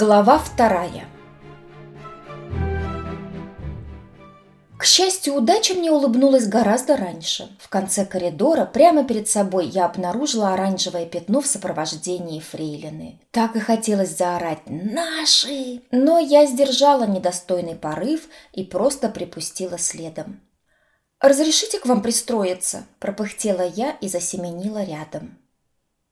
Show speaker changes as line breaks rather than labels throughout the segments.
Глава вторая К счастью, удача мне улыбнулась гораздо раньше. В конце коридора, прямо перед собой, я обнаружила оранжевое пятно в сопровождении фрейлины. Так и хотелось заорать «Наши!», но я сдержала недостойный порыв и просто припустила следом. «Разрешите к вам пристроиться?» – пропыхтела я и засеменила рядом.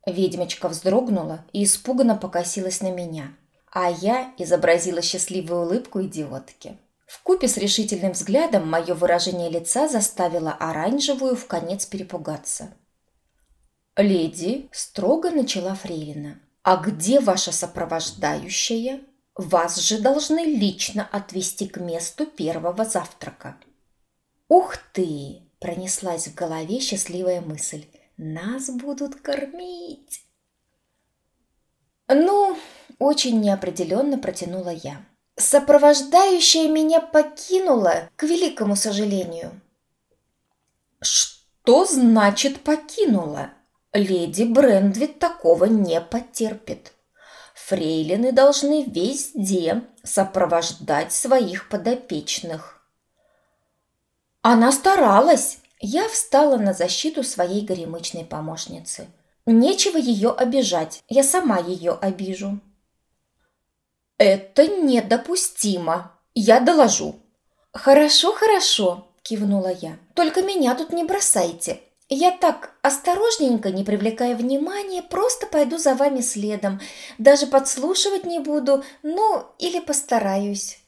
Ведьмочка вздрогнула и испуганно покосилась на меня – а я изобразила счастливую улыбку идиотки. В купе с решительным взглядом мое выражение лица заставило оранжевую в конец перепугаться. «Леди», – строго начала Фрейлина, – «а где ваша сопровождающая? Вас же должны лично отвезти к месту первого завтрака». «Ух ты!» – пронеслась в голове счастливая мысль. «Нас будут кормить!» «Ну, очень неопределенно протянула я. Сопровождающая меня покинула, к великому сожалению. Что значит покинула? Леди Брендвит такого не потерпит. Фрейлины должны везде сопровождать своих подопечных. Она старалась. Я встала на защиту своей горемычной помощницы. Нечего ее обижать, я сама ее обижу. «Это недопустимо. Я доложу». «Хорошо, хорошо», – кивнула я. «Только меня тут не бросайте. Я так осторожненько, не привлекая внимания, просто пойду за вами следом. Даже подслушивать не буду, ну, или постараюсь».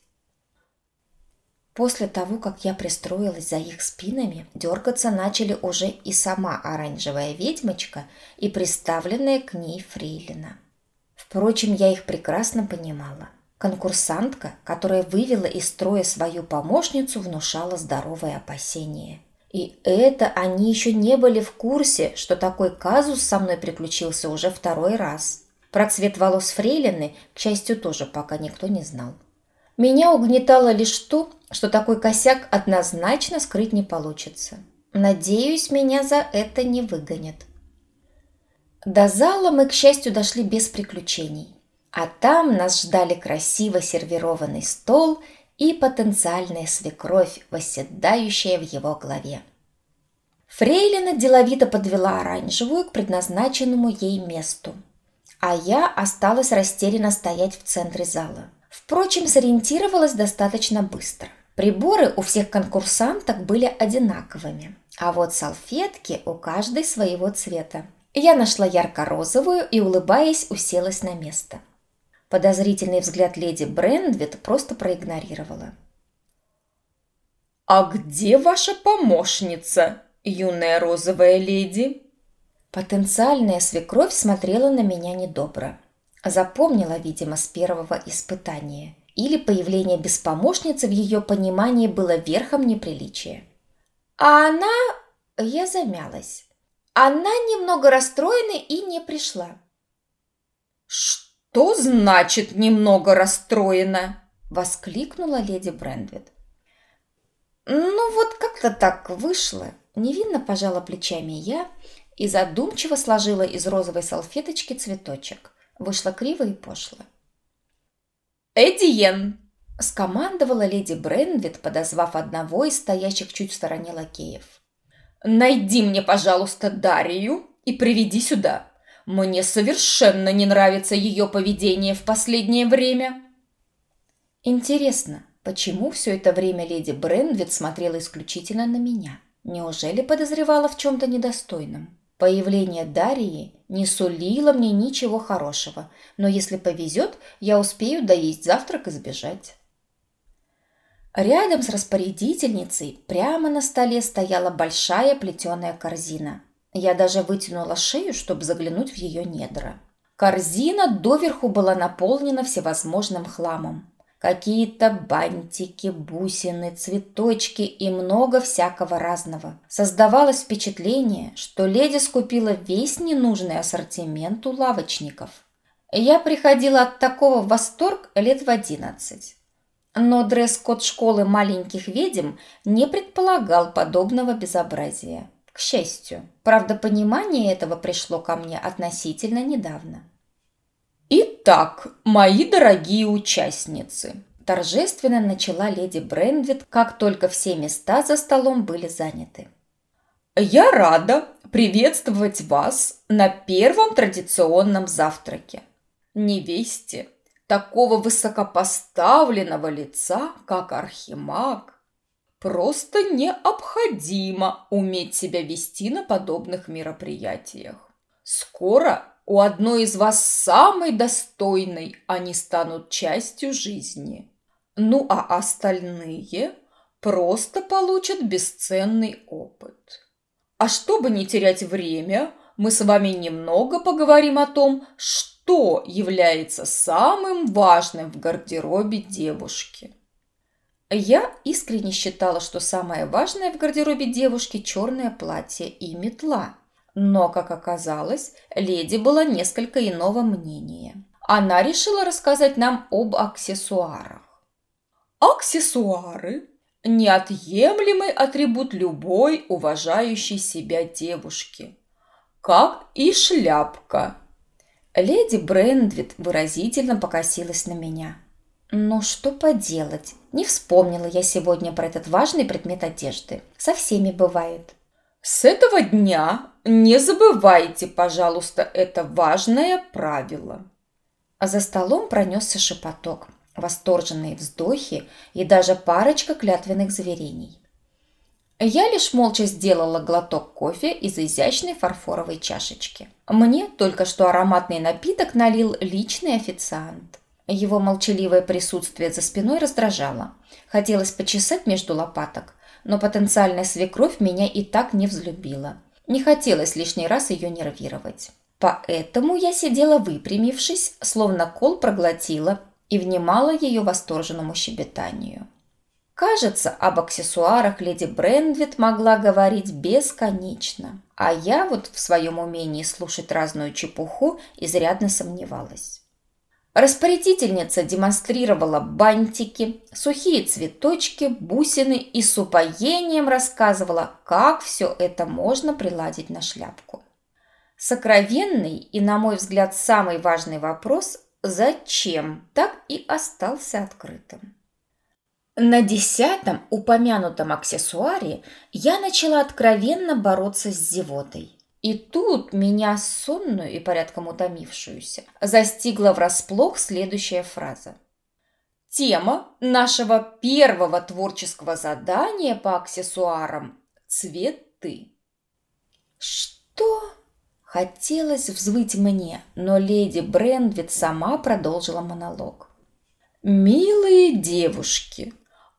После того, как я пристроилась за их спинами, дергаться начали уже и сама оранжевая ведьмочка и приставленная к ней фрейлина. Впрочем, я их прекрасно понимала. Конкурсантка, которая вывела из строя свою помощницу, внушала здоровое опасение. И это они еще не были в курсе, что такой казус со мной приключился уже второй раз. Про цвет волос фрейлины, к счастью, тоже пока никто не знал. Меня угнетало лишь то, что такой косяк однозначно скрыть не получится. Надеюсь, меня за это не выгонят. До зала мы, к счастью, дошли без приключений. А там нас ждали красиво сервированный стол и потенциальная свекровь, восседающая в его главе. Фрейлина деловито подвела оранжевую к предназначенному ей месту, а я осталась растерянно стоять в центре зала. Впрочем, сориентировалась достаточно быстро. Приборы у всех конкурсанток были одинаковыми, а вот салфетки у каждой своего цвета – я нашла ярко-розовую и, улыбаясь, уселась на место. Подозрительный взгляд леди Брендвит просто проигнорировала. «А где ваша помощница, юная розовая леди?» Потенциальная свекровь смотрела на меня недобро. Запомнила, видимо, с первого испытания. Или появление без помощницы в ее понимании было верхом неприличия. А она... Я замялась. Она немного расстроена и не пришла. «Что значит немного расстроена?» – воскликнула леди Брендвит. «Ну вот как-то так вышло», – невинно пожала плечами я и задумчиво сложила из розовой салфеточки цветочек. Вышло криво и пошло. «Эдиен!» – скомандовала леди Брендвит, подозвав одного из стоящих чуть в стороне лакеев. Найди мне, пожалуйста, Дарью и приведи сюда. Мне совершенно не нравится ее поведение в последнее время. Интересно, почему все это время леди Бренвит смотрела исключительно на меня? Неужели подозревала в чем-то недостойном? Появление Дарьи не сулило мне ничего хорошего, но если повезет, я успею доесть завтрак и сбежать. Рядом с распорядительницей прямо на столе стояла большая плетеная корзина. Я даже вытянула шею, чтобы заглянуть в ее недра. Корзина доверху была наполнена всевозможным хламом. Какие-то бантики, бусины, цветочки и много всякого разного. Создавалось впечатление, что леди скупила весь ненужный ассортимент у лавочников. Я приходила от такого в восторг лет в одиннадцать. Но дресс-код школы маленьких ведьм не предполагал подобного безобразия. К счастью. Правда, понимание этого пришло ко мне относительно недавно. «Итак»,
мои дорогие участницы, торжественно начала леди Брендвит, как только все места за столом были заняты. Я рада приветствовать вас на первом традиционном завтраке. Невесте такого высокопоставленного лица, как Архимаг, просто необходимо уметь себя вести на подобных мероприятиях. Скоро у одной из вас самой достойной они станут частью жизни. Ну а остальные просто получат бесценный опыт. А чтобы не терять время, мы с вами немного поговорим о том, что является самым важным в гардеробе девушки. Я искренне считала, что самое важное в гардеробе девушки – черное платье и метла. Но, как оказалось, леди была несколько иного мнения. Она решила рассказать нам об аксессуарах. Аксессуары – неотъемлемый атрибут любой уважающей себя девушки, как и шляпка. Леди Брендвит выразительно покосилась на меня. Ну что поделать, не вспомнила я сегодня про этот важный предмет одежды. Со всеми бывает. С этого дня не забывайте, пожалуйста, это важное правило. А за столом пронесся шепоток – восторженные вздохи и даже парочка клятвенных заверений. Я лишь молча сделала глоток кофе из изящной фарфоровой чашечки. Мне только что ароматный напиток налил личный официант. Его молчаливое присутствие за спиной раздражало. Хотелось почесать между лопаток, но потенциальная свекровь меня и так не взлюбила. Не хотелось лишний раз ее нервировать. Поэтому я сидела выпрямившись, словно кол проглотила и внимала ее восторженному щебетанию. Кажется, об аксессуарах леди Брендвит могла говорить бесконечно, а я вот в своем умении слушать разную чепуху изрядно сомневалась. Распорядительница демонстрировала бантики, сухие цветочки, бусины и с упоением рассказывала, как все это можно приладить на шляпку. Сокровенный и, на мой взгляд, самый важный вопрос «Зачем?» так и остался открытым. На десятом упомянутом аксессуаре я начала откровенно бороться с зевотой. И тут меня, сонную и порядком утомившуюся, застигла врасплох следующая фраза. Тема нашего первого творческого задания по аксессуарам – цветы. Что? Хотелось взвыть мне, но леди Брендвит сама продолжила монолог. «Милые девушки,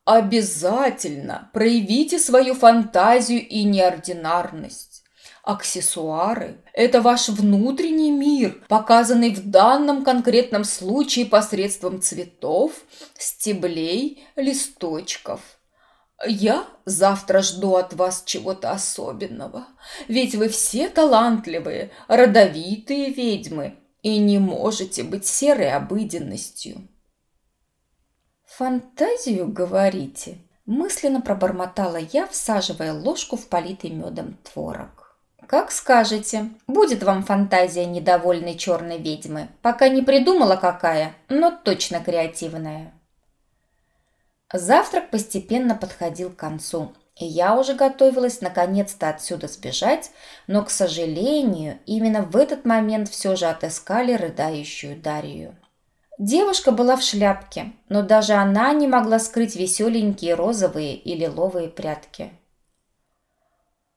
обязательно проявите свою фантазию и неординарность. Аксессуары – это ваш внутренний мир, показанный в данном конкретном случае посредством цветов, стеблей, листочков – я завтра жду от вас чего-то особенного, ведь вы все талантливые, родовитые ведьмы и не можете быть серой обыденностью. Фантазию, говорите? Мысленно пробормотала я, всаживая ложку в политый медом творог. Как скажете. Будет вам фантазия недовольной черной ведьмы. Пока не придумала какая, но точно креативная. Завтрак постепенно подходил к концу, и я уже готовилась наконец-то отсюда сбежать, но, к сожалению, именно в этот момент все же отыскали рыдающую Дарью. Девушка была в шляпке, но даже она не могла скрыть веселенькие розовые и лиловые прятки.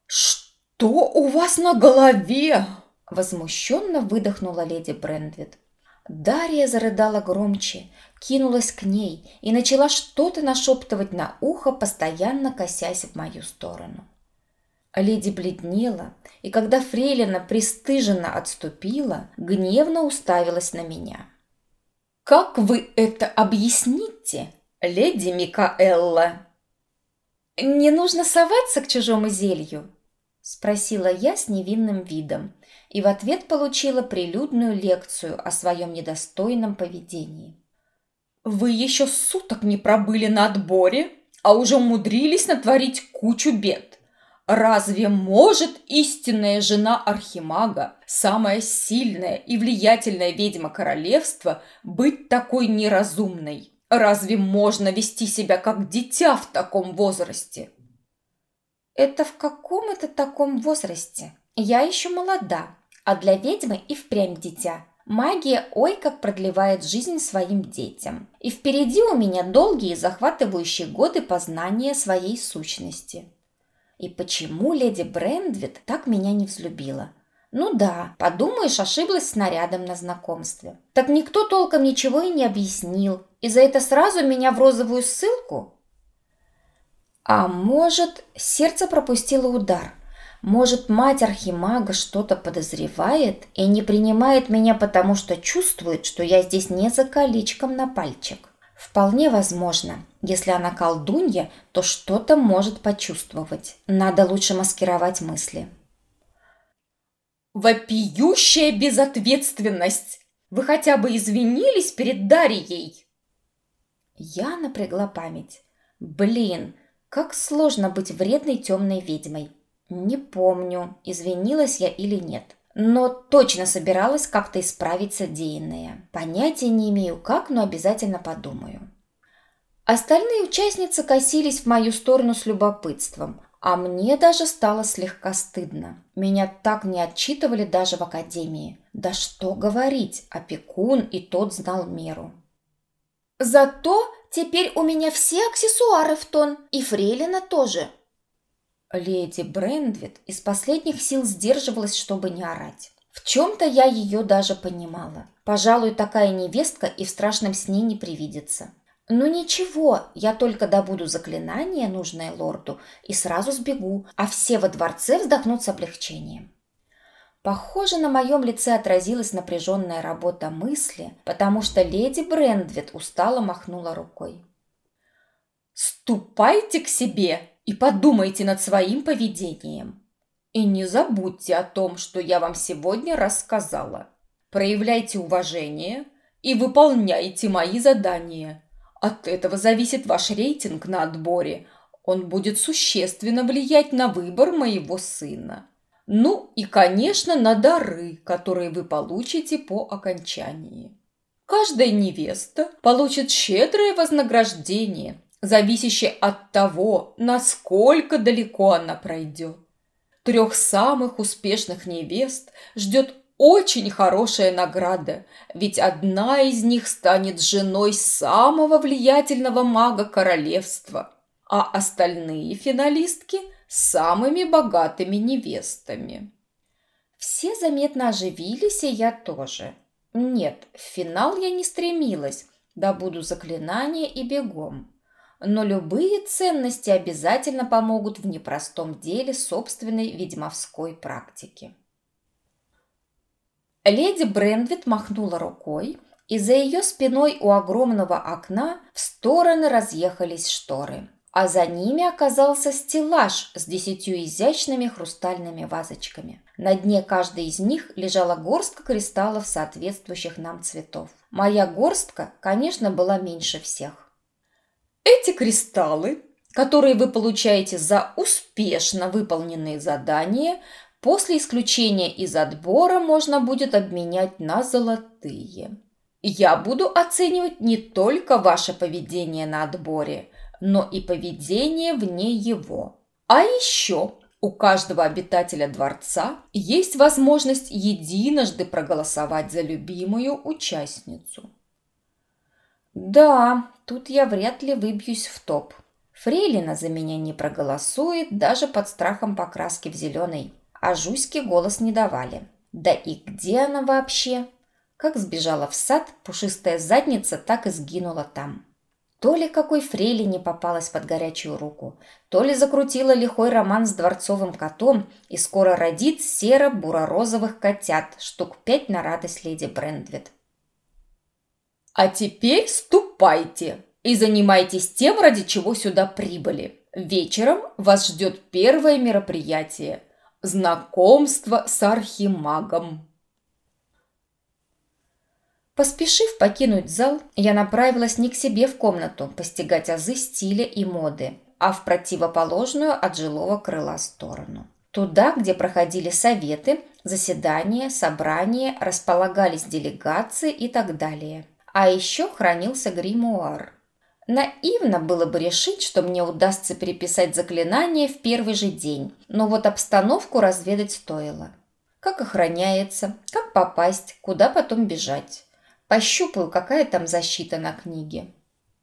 «Что у вас на голове?» – возмущенно выдохнула леди Брендвит. Дарья зарыдала громче, кинулась к ней и начала что-то нашептывать на ухо, постоянно косясь в мою сторону. Леди бледнела, и когда Фрейлина пристыженно отступила, гневно уставилась на меня. «Как вы это объясните, леди Микаэлла?» «Не нужно соваться к чужому зелью», – спросила я с невинным видом, и в ответ получила прилюдную лекцию о своем недостойном поведении. Вы еще суток не пробыли на отборе, а уже умудрились натворить кучу бед. Разве может истинная жена Архимага, самая сильная и влиятельная ведьма королевства, быть такой неразумной? Разве можно вести себя как дитя в таком возрасте?
Это в каком это таком возрасте? Я еще молода, а для ведьмы и впрямь дитя. Магия ой как продлевает жизнь своим детям. И впереди у меня долгие захватывающие годы познания своей сущности. И почему леди Брендвит так меня не взлюбила? Ну да, подумаешь, ошиблась снарядом на знакомстве. Так никто толком ничего и не объяснил. И за это сразу меня в розовую ссылку? А может, сердце пропустило удар. Может, мать Архимага что-то подозревает и не принимает меня, потому что чувствует, что я здесь не за колечком на пальчик. Вполне возможно. Если она колдунья, то что-то может почувствовать. Надо лучше маскировать мысли.
Вопиющая безответственность! Вы хотя бы извинились перед Дарьей?
Я напрягла память. Блин, как сложно быть вредной темной ведьмой. Не помню, извинилась я или нет. Но точно собиралась как-то исправить содеянное. Понятия не имею как, но обязательно подумаю. Остальные участницы косились в мою сторону с любопытством, а мне даже стало слегка стыдно. Меня так не отчитывали даже в академии. Да что говорить, опекун и тот знал меру. Зато теперь у меня все аксессуары в тон, и фрейлина тоже, Леди Брендвит из последних сил сдерживалась, чтобы не орать. В чем-то я ее даже понимала. Пожалуй, такая невестка и в страшном сне не привидится. Ну ничего, я только добуду заклинание, нужное лорду, и сразу сбегу, а все во дворце вздохнут с облегчением. Похоже, на моем лице отразилась напряженная работа мысли, потому что леди Брендвит устало махнула рукой.
«Ступайте к себе!» И подумайте над своим поведением. И не забудьте о том, что я вам сегодня рассказала. Проявляйте уважение и выполняйте мои задания. От этого зависит ваш рейтинг на отборе. Он будет существенно влиять на выбор моего сына. Ну и, конечно, на дары, которые вы получите по окончании. Каждая невеста получит щедрое вознаграждение зависящее от того, насколько далеко она пройдет. Трех самых успешных невест ждет очень хорошая награда, ведь одна из них станет женой самого влиятельного мага королевства, а остальные финалистки – самыми богатыми невестами.
Все заметно оживились, и я тоже. Нет, в финал я не стремилась, добуду заклинание и бегом но любые ценности обязательно помогут в непростом деле собственной ведьмовской практики. Леди Брендвит махнула рукой, и за ее спиной у огромного окна в стороны разъехались шторы, а за ними оказался стеллаж с десятью изящными хрустальными вазочками. На дне каждой из них лежала горстка кристаллов соответствующих нам цветов. Моя горстка, конечно, была меньше всех.
Эти кристаллы, которые вы получаете за успешно выполненные задания, после исключения из отбора можно будет обменять на золотые. Я буду оценивать не только ваше поведение на отборе, но и поведение вне его. А еще у каждого обитателя дворца есть возможность единожды проголосовать за любимую участницу.
Да, тут я вряд ли выбьюсь в топ. Фрейлина за меня не проголосует даже под страхом покраски в зеленый. А Жуське голос не давали. Да и где она вообще? Как сбежала в сад, пушистая задница так и сгинула там. То ли какой фрейлине попалась под горячую руку, то ли закрутила лихой роман с дворцовым котом и скоро родит серо-буро-розовых котят, штук пять на радость леди Брендвит.
А теперь ступайте и занимайтесь тем, ради чего сюда прибыли. Вечером вас ждет первое мероприятие – знакомство с архимагом.
Поспешив покинуть зал, я направилась не к себе в комнату постигать азы стиля и моды, а в противоположную от жилого крыла сторону. Туда, где проходили советы, заседания, собрания, располагались делегации и так далее. А еще хранился гримуар. Наивно было бы решить, что мне удастся переписать заклинание в первый же день, но вот обстановку разведать стоило. Как охраняется, как попасть, куда потом бежать. Пощупаю, какая там защита на книге.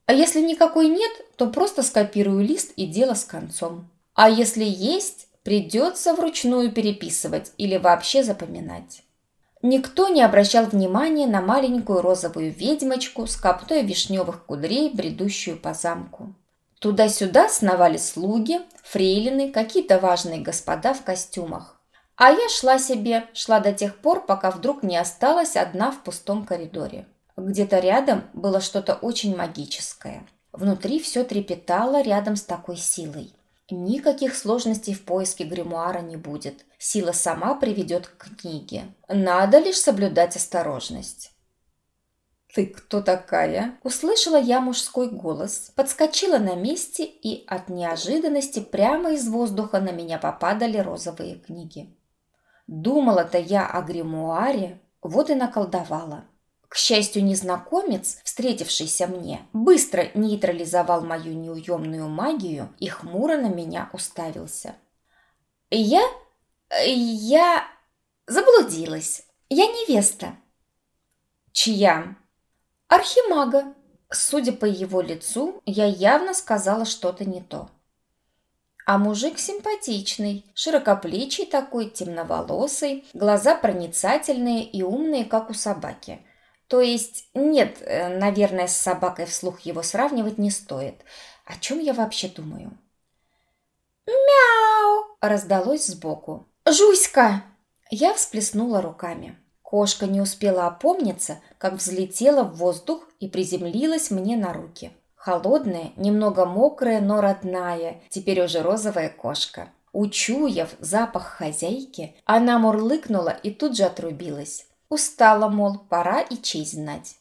А если никакой нет, то просто скопирую лист и дело с концом. А если есть, придется вручную переписывать или вообще запоминать. Никто не обращал внимания на маленькую розовую ведьмочку с копной вишневых кудрей, бредущую по замку. Туда-сюда сновали слуги, фрейлины, какие-то важные господа в костюмах. А я шла себе, шла до тех пор, пока вдруг не осталась одна в пустом коридоре. Где-то рядом было что-то очень магическое. Внутри все трепетало рядом с такой силой. Никаких сложностей в поиске гримуара не будет. Сила сама приведет к книге. Надо лишь соблюдать осторожность. «Ты кто такая?» Услышала я мужской голос, подскочила на месте, и от неожиданности прямо из воздуха на меня попадали розовые книги. Думала-то я о гримуаре, вот и наколдовала. К счастью, незнакомец, встретившийся мне, быстро нейтрализовал мою неуемную магию и хмуро на меня уставился. «Я... я... заблудилась. Я невеста». «Чья?» «Архимага». Судя по его лицу, я явно сказала что-то не то. А мужик симпатичный, широкоплечий такой, темноволосый, глаза проницательные и умные, как у собаки – то есть, нет, э, наверное, с собакой вслух его сравнивать не стоит. О чем я вообще думаю? «Мяу!» – раздалось сбоку. «Жуська!» Я всплеснула руками. Кошка не успела опомниться, как взлетела в воздух и приземлилась мне на руки. Холодная, немного мокрая, но родная, теперь уже розовая кошка. Учуяв запах хозяйки, она мурлыкнула и тут же отрубилась. Устала, мол, пора и честь знать.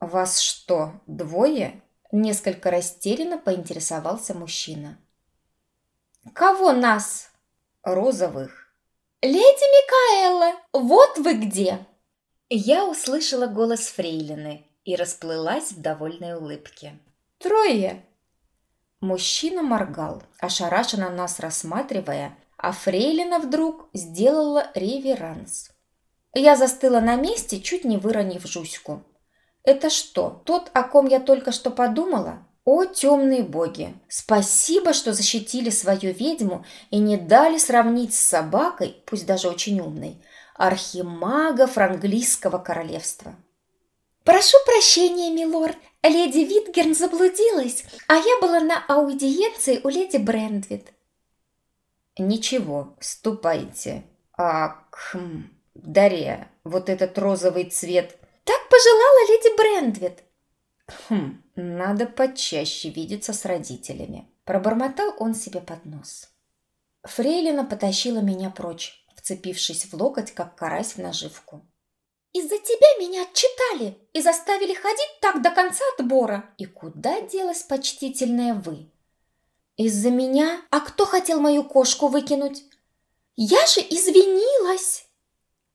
«Вас что, двое?» – несколько растерянно поинтересовался мужчина. «Кого нас?» «Розовых». «Леди Микаэла, вот вы где!» Я услышала голос Фрейлины и расплылась в довольной улыбке. «Трое!» Мужчина моргал, ошарашенно нас рассматривая, а Фрейлина вдруг сделала реверанс. Я застыла на месте, чуть не выронив Жуську. «Это что, тот, о ком я только что подумала?» «О, темные боги! Спасибо, что защитили свою ведьму и не дали сравнить с собакой, пусть даже очень умной, архимагов английского королевства!» «Прошу прощения, милорд, леди Витгерн заблудилась, а я была на аудиенции у леди Брендвит. «Ничего, ступайте. А, кхм, Дарья, вот этот розовый цвет...» «Так пожелала леди Брендвит». «Хм, надо почаще видеться с родителями». Пробормотал он себе под нос. Фрейлина потащила меня прочь, вцепившись в локоть, как карась в наживку. «Из-за тебя меня отчитали и заставили ходить так до конца отбора». «И куда делась почтительная вы?» Из-за меня? А кто хотел мою кошку выкинуть? Я же извинилась.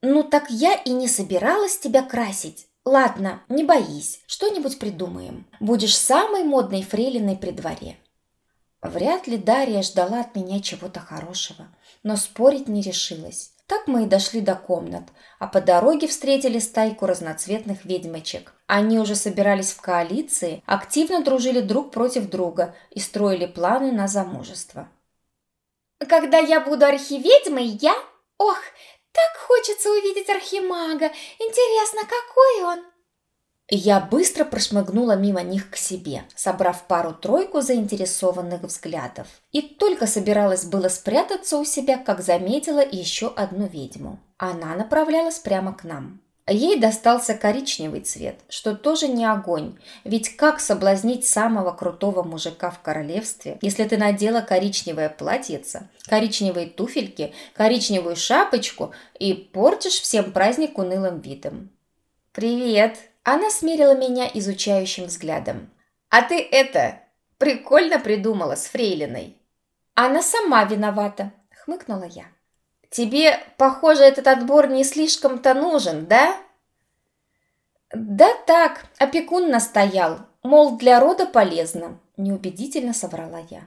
Ну так я и не собиралась тебя красить. Ладно, не боись, что-нибудь придумаем. Будешь самой модной фрейлиной при дворе. Вряд ли Дарья ждала от меня чего-то хорошего, но спорить не решилась. Так мы и дошли до комнат, а по дороге встретили стайку разноцветных ведьмочек. Они уже собирались в коалиции, активно дружили друг против друга и строили планы на замужество. «Когда я буду архиведьмой, я... Ох, так хочется увидеть архимага! Интересно, какой он?» Я быстро прошмыгнула мимо них к себе, собрав пару-тройку заинтересованных взглядов. И только собиралась было спрятаться у себя, как заметила еще одну ведьму. Она направлялась прямо к нам. Ей достался коричневый цвет, что тоже не огонь, ведь как соблазнить самого крутого мужика в королевстве, если ты надела коричневое платьице, коричневые туфельки, коричневую шапочку и портишь всем праздник унылым видом. «Привет!» Она смерила меня изучающим взглядом. «А ты это, Прикольно придумала с фрейлиной. Она сама виновата, хмыкнула я. Тебе, похоже, этот отбор не слишком-то нужен, да? Да так, опекун настоял, мол, для рода полезно, неубедительно соврала я.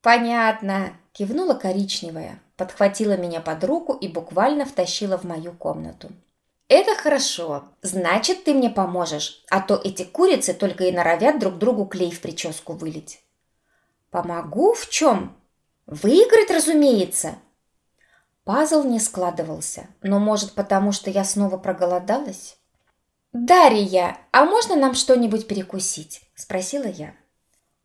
Понятно, кивнула коричневая, подхватила меня под руку и буквально втащила в мою комнату. «Это хорошо. Значит, ты мне поможешь, а то эти курицы только и норовят друг другу клей в прическу вылить». «Помогу в чем?» «Выиграть, разумеется!» Пазл не складывался, но, может, потому что я снова проголодалась? «Дарья, а можно нам что-нибудь перекусить?» – спросила я.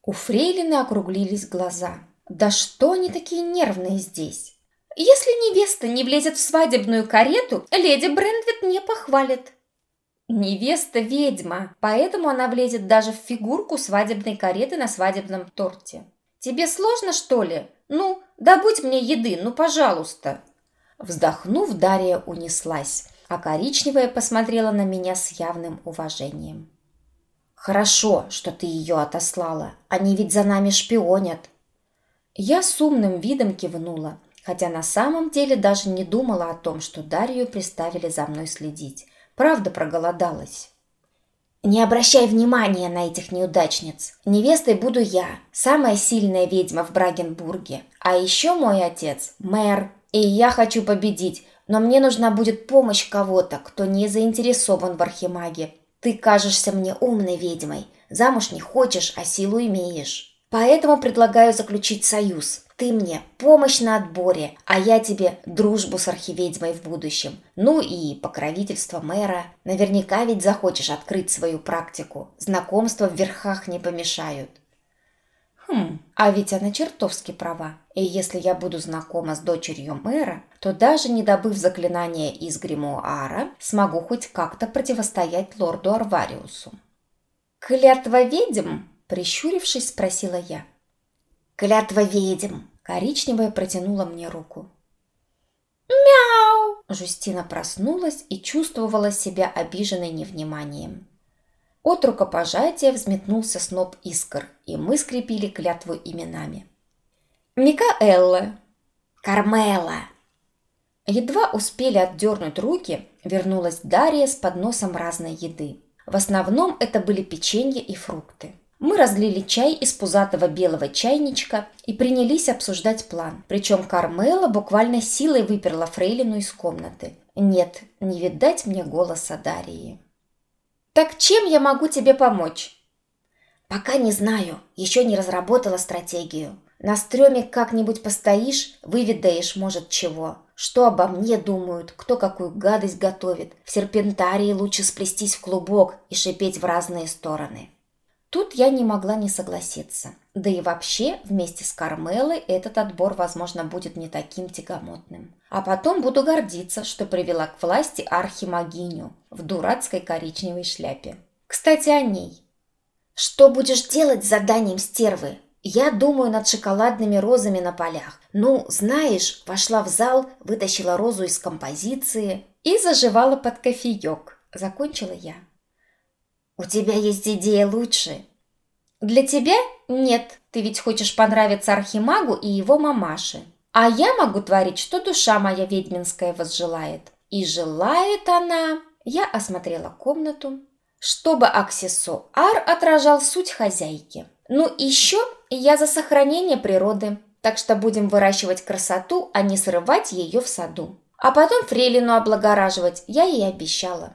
У фрейлины округлились глаза. «Да что они такие нервные здесь?» Если невеста не влезет в свадебную карету, леди Брендвит не похвалит. Невеста – ведьма, поэтому она влезет даже в фигурку свадебной кареты на свадебном торте. Тебе сложно, что ли? Ну, добудь мне еды, ну, пожалуйста. Вздохнув, Дарья унеслась, а коричневая посмотрела на меня с явным уважением. «Хорошо, что ты ее отослала. Они ведь за нами шпионят». Я с умным видом кивнула – хотя на самом деле даже не думала о том, что Дарью приставили за мной следить. Правда проголодалась. «Не обращай внимания на этих неудачниц. Невестой буду я, самая сильная ведьма в Брагенбурге. А еще мой отец – мэр. И я хочу победить, но мне нужна будет помощь кого-то, кто не заинтересован в архимаге. Ты кажешься мне умной ведьмой. Замуж не хочешь, а силу имеешь. Поэтому предлагаю заключить союз. Ты мне помощь на отборе, а я тебе дружбу с архиведьмой в будущем. Ну и покровительство мэра. Наверняка ведь захочешь открыть свою практику. Знакомства в верхах не помешают. Хм, а ведь она чертовски права. И если я буду знакома с дочерью мэра, то даже не добыв заклинания из гримуара, смогу хоть как-то противостоять лорду Арвариусу. «Клятва ведьм?» – прищурившись, спросила я. «Клятва ведьм!» Коричневая протянула мне руку. «Мяу!» Жустина проснулась и чувствовала себя обиженной невниманием. От рукопожатия взметнулся сноп искр, и мы скрепили клятву именами. «Микаэлла!» «Кармела!» Едва успели отдернуть руки, вернулась Дарья с подносом разной еды. В основном это были печенье и фрукты. Мы разлили чай из пузатого белого чайничка и принялись обсуждать план. Причем Кармела буквально силой выперла Фрейлину из комнаты. Нет, не видать мне голоса Дарьи. «Так чем я могу тебе помочь?» «Пока не знаю. Еще не разработала стратегию. На стреме как-нибудь постоишь, выведаешь, может, чего. Что обо мне думают, кто какую гадость готовит. В серпентарии лучше сплестись в клубок и шипеть в разные стороны». Тут я не могла не согласиться. Да и вообще, вместе с Кармелой этот отбор, возможно, будет не таким тягомотным. А потом буду гордиться, что привела к власти архимагиню в дурацкой коричневой шляпе. Кстати, о ней. Что будешь делать с заданием стервы? Я думаю над шоколадными розами на полях. Ну, знаешь, вошла в зал, вытащила розу из композиции и заживала под кофеек. Закончила я. «У тебя есть идея лучше». «Для тебя нет. Ты ведь хочешь понравиться Архимагу и его мамаше. А я могу творить, что душа моя ведьминская возжелает. И желает она...» Я осмотрела комнату, чтобы аксессуар отражал суть хозяйки. Ну, еще я за сохранение природы, так что будем выращивать красоту, а не срывать ее в саду. А потом фрейлину облагораживать, я ей обещала.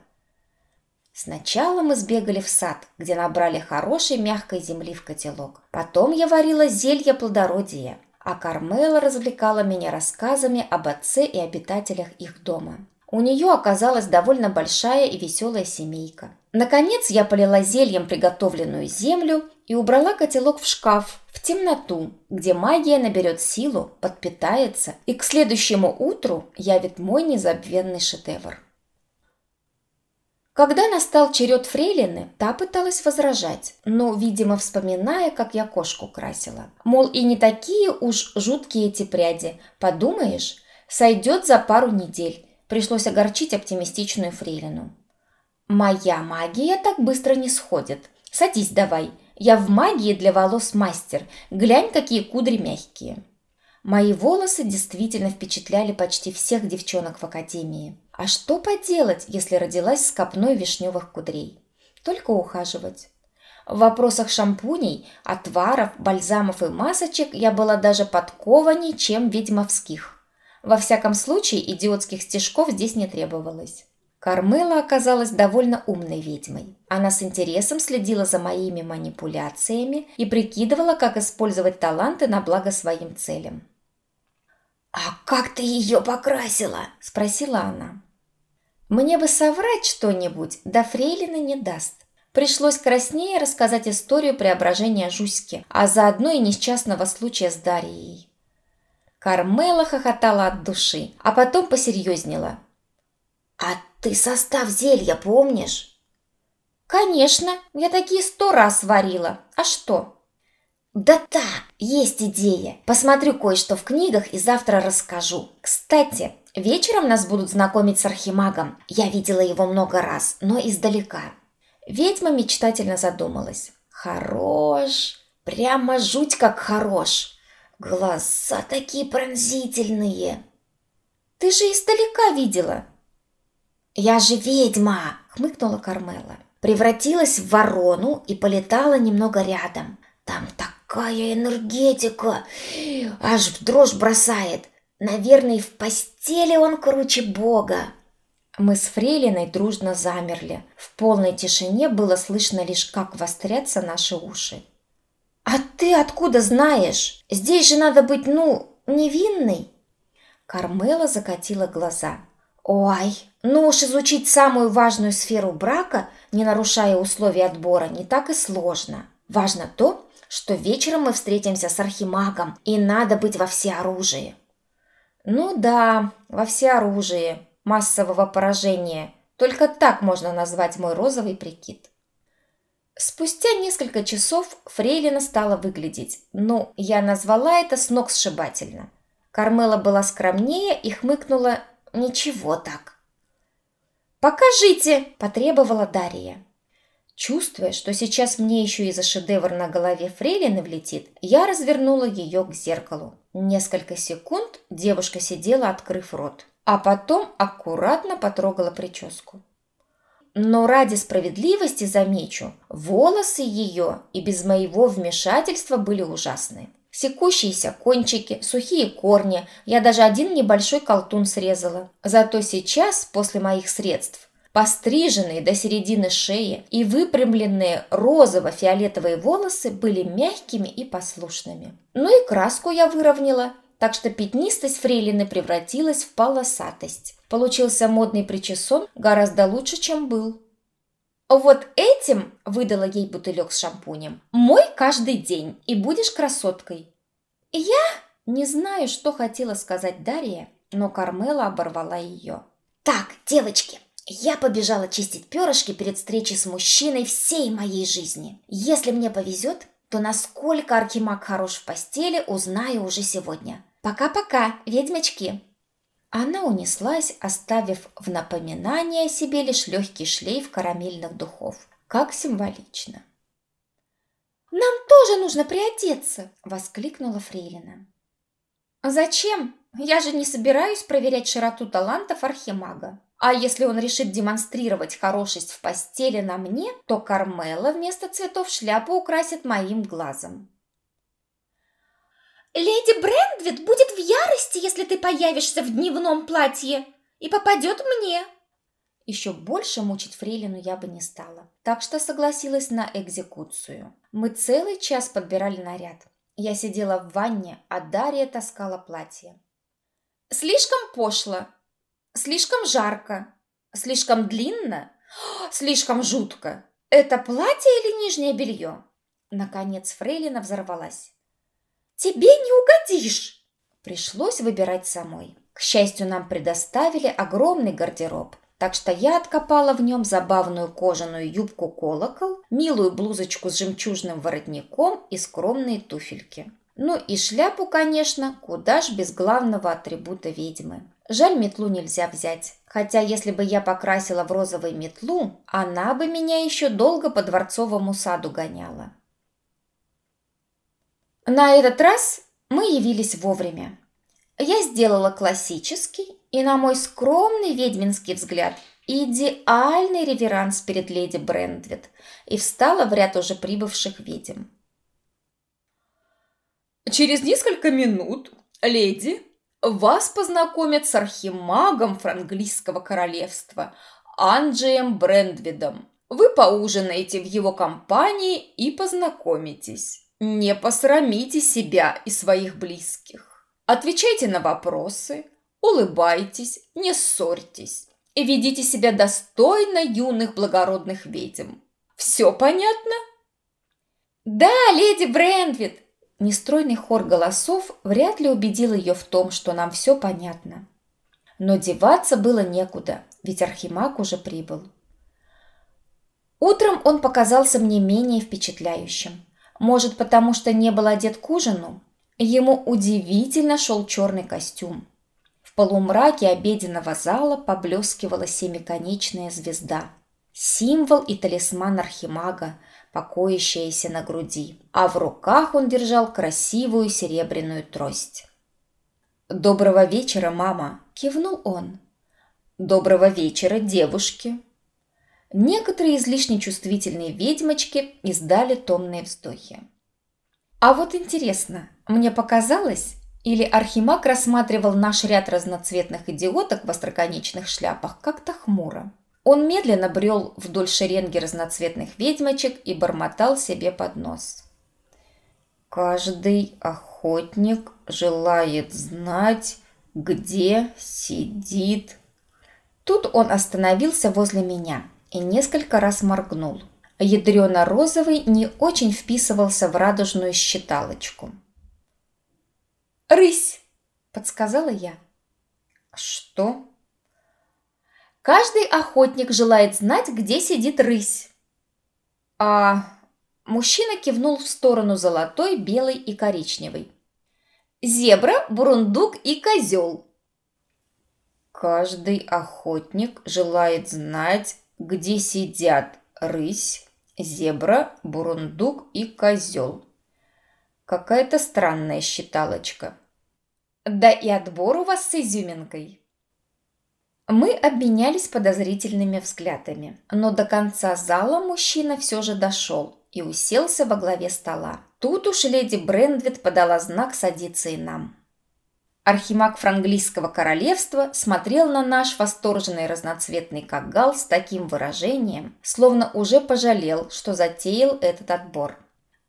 Сначала мы сбегали в сад, где набрали хорошей мягкой земли в котелок. Потом я варила зелье плодородия, а Кармела развлекала меня рассказами об отце и обитателях их дома. У нее оказалась довольно большая и веселая семейка. Наконец я полила зельем приготовленную землю и убрала котелок в шкаф, в темноту, где магия наберет силу, подпитается и к следующему утру явит мой незабвенный шедевр. Когда настал черед фрейлины, та пыталась возражать, но, видимо, вспоминая, как я кошку красила. Мол, и не такие уж жуткие эти пряди. Подумаешь, сойдет за пару недель. Пришлось огорчить оптимистичную фрейлину. «Моя магия так быстро не сходит. Садись давай. Я в магии для волос мастер. Глянь, какие кудри мягкие. Мои волосы действительно впечатляли почти всех девчонок в академии. А что поделать, если родилась с копной вишневых кудрей? Только ухаживать. В вопросах шампуней, отваров, бальзамов и масочек я была даже подкованней, чем ведьмовских. Во всяком случае, идиотских стежков здесь не требовалось. Кармела оказалась довольно умной ведьмой. Она с интересом следила за моими манипуляциями и прикидывала, как использовать таланты на благо своим целям.
«А как ты ее покрасила?» – спросила она.
«Мне бы соврать что-нибудь, да фрейлина не даст. Пришлось краснее рассказать историю преображения Жуськи, а заодно и несчастного случая с Дарьей. Кармела хохотала от души, а потом посерьезнела.
«А ты состав зелья помнишь?»
«Конечно, я такие сто раз варила. А что?»
«Да так, есть идея. Посмотрю кое-что в книгах и завтра расскажу. Кстати, вечером нас будут знакомить с архимагом. Я видела его много раз, но издалека».
Ведьма мечтательно задумалась.
«Хорош, прямо жуть как хорош. Глаза такие пронзительные».
«Ты же издалека видела».
«Я же ведьма!» — хмыкнула Кармела. Превратилась в ворону и полетала немного рядом. Там такая энергетика! Аж в дрожь бросает. Наверное, в постели он круче бога.
Мы с Фрейлиной дружно замерли. В полной тишине было слышно лишь, как вострятся наши уши.
«А ты откуда знаешь? Здесь же надо быть, ну, невинной!»
Кармела закатила глаза.
«Ой, ну уж изучить самую важную сферу брака, не нарушая условий отбора, не так и сложно. Важно то, что вечером мы встретимся с архимагом, и надо быть во всеоружии».
«Ну да, во всеоружии», массового поражения. Только так можно назвать мой розовый прикид. Спустя несколько часов Фрейлина стала выглядеть. Ну, я назвала это с ног сшибательно. Кармела была скромнее и хмыкнула «Ничего так». «Покажите!» – потребовала Дарья. Чувствуя, что сейчас мне еще и за шедевр на голове Фрейлины влетит, я развернула ее к зеркалу. Несколько секунд девушка сидела, открыв рот а потом аккуратно потрогала прическу. Но ради справедливости замечу, волосы ее и без моего вмешательства были ужасные. Секущиеся кончики, сухие корни, я даже один небольшой колтун срезала. Зато сейчас, после моих средств, постриженные до середины шеи и выпрямленные розово-фиолетовые волосы были мягкими и послушными. Ну и краску я выровняла, так что пятнистость фрейлины превратилась в полосатость. Получился модный причесон гораздо лучше, чем был. «Вот этим, — выдала ей бутылек с шампунем, — мой каждый день, и будешь красоткой». «Я?» Не знаю, что хотела сказать Дарья, но Кармела оборвала ее.
«Так, девочки, я побежала чистить перышки перед встречей с мужчиной всей моей жизни. Если мне повезет, то насколько Архимаг хорош в постели, узнаю уже сегодня. Пока-пока, ведьмочки!» Она унеслась, оставив в напоминание о себе лишь легкий шлейф карамельных духов. Как символично.
«Нам тоже нужно приодеться!» – воскликнула Фрейлина. «Зачем? Я же не собираюсь проверять широту талантов архимага. А если он решит демонстрировать хорошесть в постели на мне, то Кармела вместо цветов шляпу украсит моим глазом.
«Леди Брендвит будет в ярости, если ты появишься в дневном платье и попадет мне!»
Еще больше мучить Фрейлину я бы не стала, так что согласилась на экзекуцию. Мы целый час подбирали наряд. Я сидела в ванне, а Дарья таскала платье.
«Слишком пошло, слишком жарко, слишком длинно, слишком жутко. Это платье или нижнее белье?»
Наконец Фрейлина взорвалась.
Тебе не угодишь!»
Пришлось выбирать самой. К счастью, нам предоставили огромный гардероб, так что я откопала в нем забавную кожаную юбку-колокол, милую блузочку с жемчужным воротником и скромные туфельки. Ну и шляпу, конечно, куда ж без главного атрибута ведьмы. Жаль, метлу нельзя взять. Хотя, если бы я покрасила в розовый метлу, она бы меня еще долго по дворцовому саду гоняла. На этот раз мы явились вовремя. Я сделала классический и, на мой скромный ведьминский взгляд, идеальный реверанс перед леди Брендвит и встала в ряд уже прибывших ведьм.
Через несколько минут, леди, вас познакомят с архимагом франглийского королевства Анджием Брендвидом. Вы поужинаете в его компании и познакомитесь. Не посрамите себя и своих близких. Отвечайте на вопросы, улыбайтесь, не ссорьтесь и ведите себя достойно юных благородных ведьм. Все понятно?
Да, леди Брендвид! Нестройный хор голосов вряд ли убедил ее в том, что нам все понятно. Но деваться было некуда, ведь Архимаг уже прибыл. Утром он показался мне менее впечатляющим. Может, потому что не был одет к ужину? Ему удивительно шел черный костюм. В полумраке обеденного зала поблескивала семиконечная звезда. Символ и талисман Архимага, покоящаяся на груди, а в руках он держал красивую серебряную трость. «Доброго вечера, мама!» – кивнул он. «Доброго вечера, девушки!» Некоторые излишне чувствительные ведьмочки издали томные вздохи. А вот интересно, мне показалось, или Архимаг рассматривал наш ряд разноцветных идиоток в остроконечных шляпах как-то хмуро. Он медленно брел вдоль шеренги разноцветных ведьмочек и бормотал себе под нос. «Каждый охотник желает знать, где сидит». Тут он остановился возле меня и несколько раз моргнул. Ядрено-розовый не очень вписывался в радужную считалочку.
«Рысь!»
– подсказала я.
«Что?»
Каждый охотник желает знать, где сидит рысь. А мужчина кивнул в сторону золотой, белой и коричневой. Зебра, бурундук и козел. Каждый охотник желает знать, где сидят рысь, зебра, бурундук и козел. Какая-то странная считалочка. Да и отбор у вас с изюминкой. Мы обменялись подозрительными взглядами, но до конца зала мужчина все же дошел и уселся во главе стола. Тут уж леди Брендвит подала знак садиться и нам. Архимаг франглийского королевства смотрел на наш восторженный разноцветный кагал с таким выражением, словно уже пожалел, что затеял этот отбор.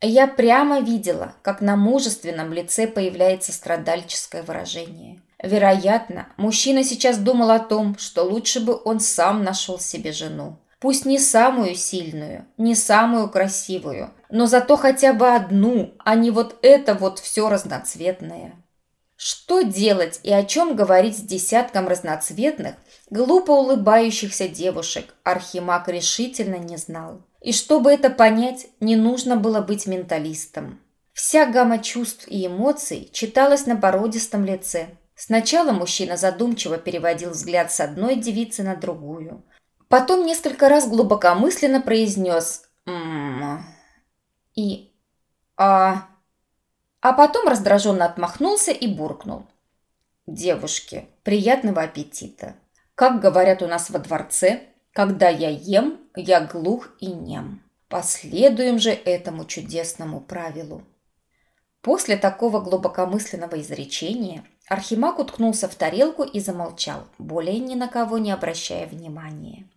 Я прямо видела, как на мужественном лице появляется страдальческое выражение. Вероятно, мужчина сейчас думал о том, что лучше бы он сам нашел себе жену. Пусть не самую сильную, не самую красивую, но зато хотя бы одну, а не вот это вот все разноцветное. Что делать и о чем говорить с десятком разноцветных, глупо улыбающихся девушек, Архимаг решительно не знал. И чтобы это понять, не нужно было быть менталистом. Вся гамма чувств и эмоций читалась на породистом лице. Сначала мужчина задумчиво переводил взгляд с одной девицы на другую. Потом несколько раз глубокомысленно произнес «Ммм...» и «А...» А потом раздраженно отмахнулся и буркнул. «Девушки, приятного аппетита! Как говорят у нас во дворце, когда я ем, я глух и нем. Последуем же этому чудесному правилу». После такого глубокомысленного изречения Архимаг уткнулся в тарелку и замолчал, более ни на кого не обращая внимания.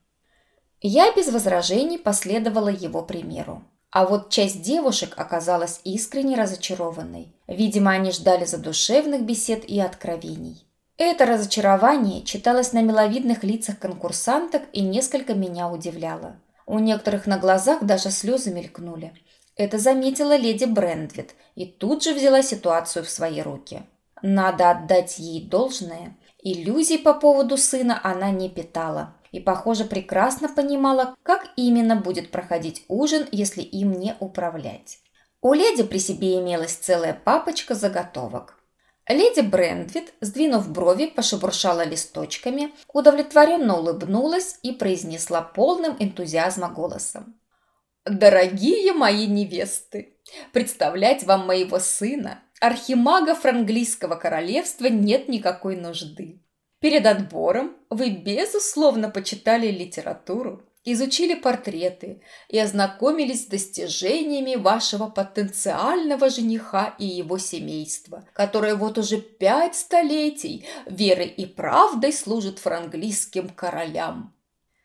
Я без возражений последовала его примеру. А вот часть девушек оказалась искренне разочарованной. Видимо, они ждали задушевных бесед и откровений. Это разочарование читалось на миловидных лицах конкурсанток и несколько меня удивляло. У некоторых на глазах даже слезы мелькнули. Это заметила леди Брендвит и тут же взяла ситуацию в свои руки. Надо отдать ей должное. Иллюзий по поводу сына она не питала и, похоже, прекрасно понимала, как именно будет проходить ужин, если им не управлять. У леди при себе имелась целая папочка заготовок. Леди Брендвит, сдвинув брови, пошебуршала листочками, удовлетворенно улыбнулась и произнесла полным энтузиазма голосом.
Дорогие мои невесты, представлять вам моего сына, архимага франглийского королевства, нет никакой нужды. Перед отбором вы, безусловно, почитали литературу, изучили портреты и ознакомились с достижениями вашего потенциального жениха и его семейства, которое вот уже пять столетий верой и правдой служит франглийским королям.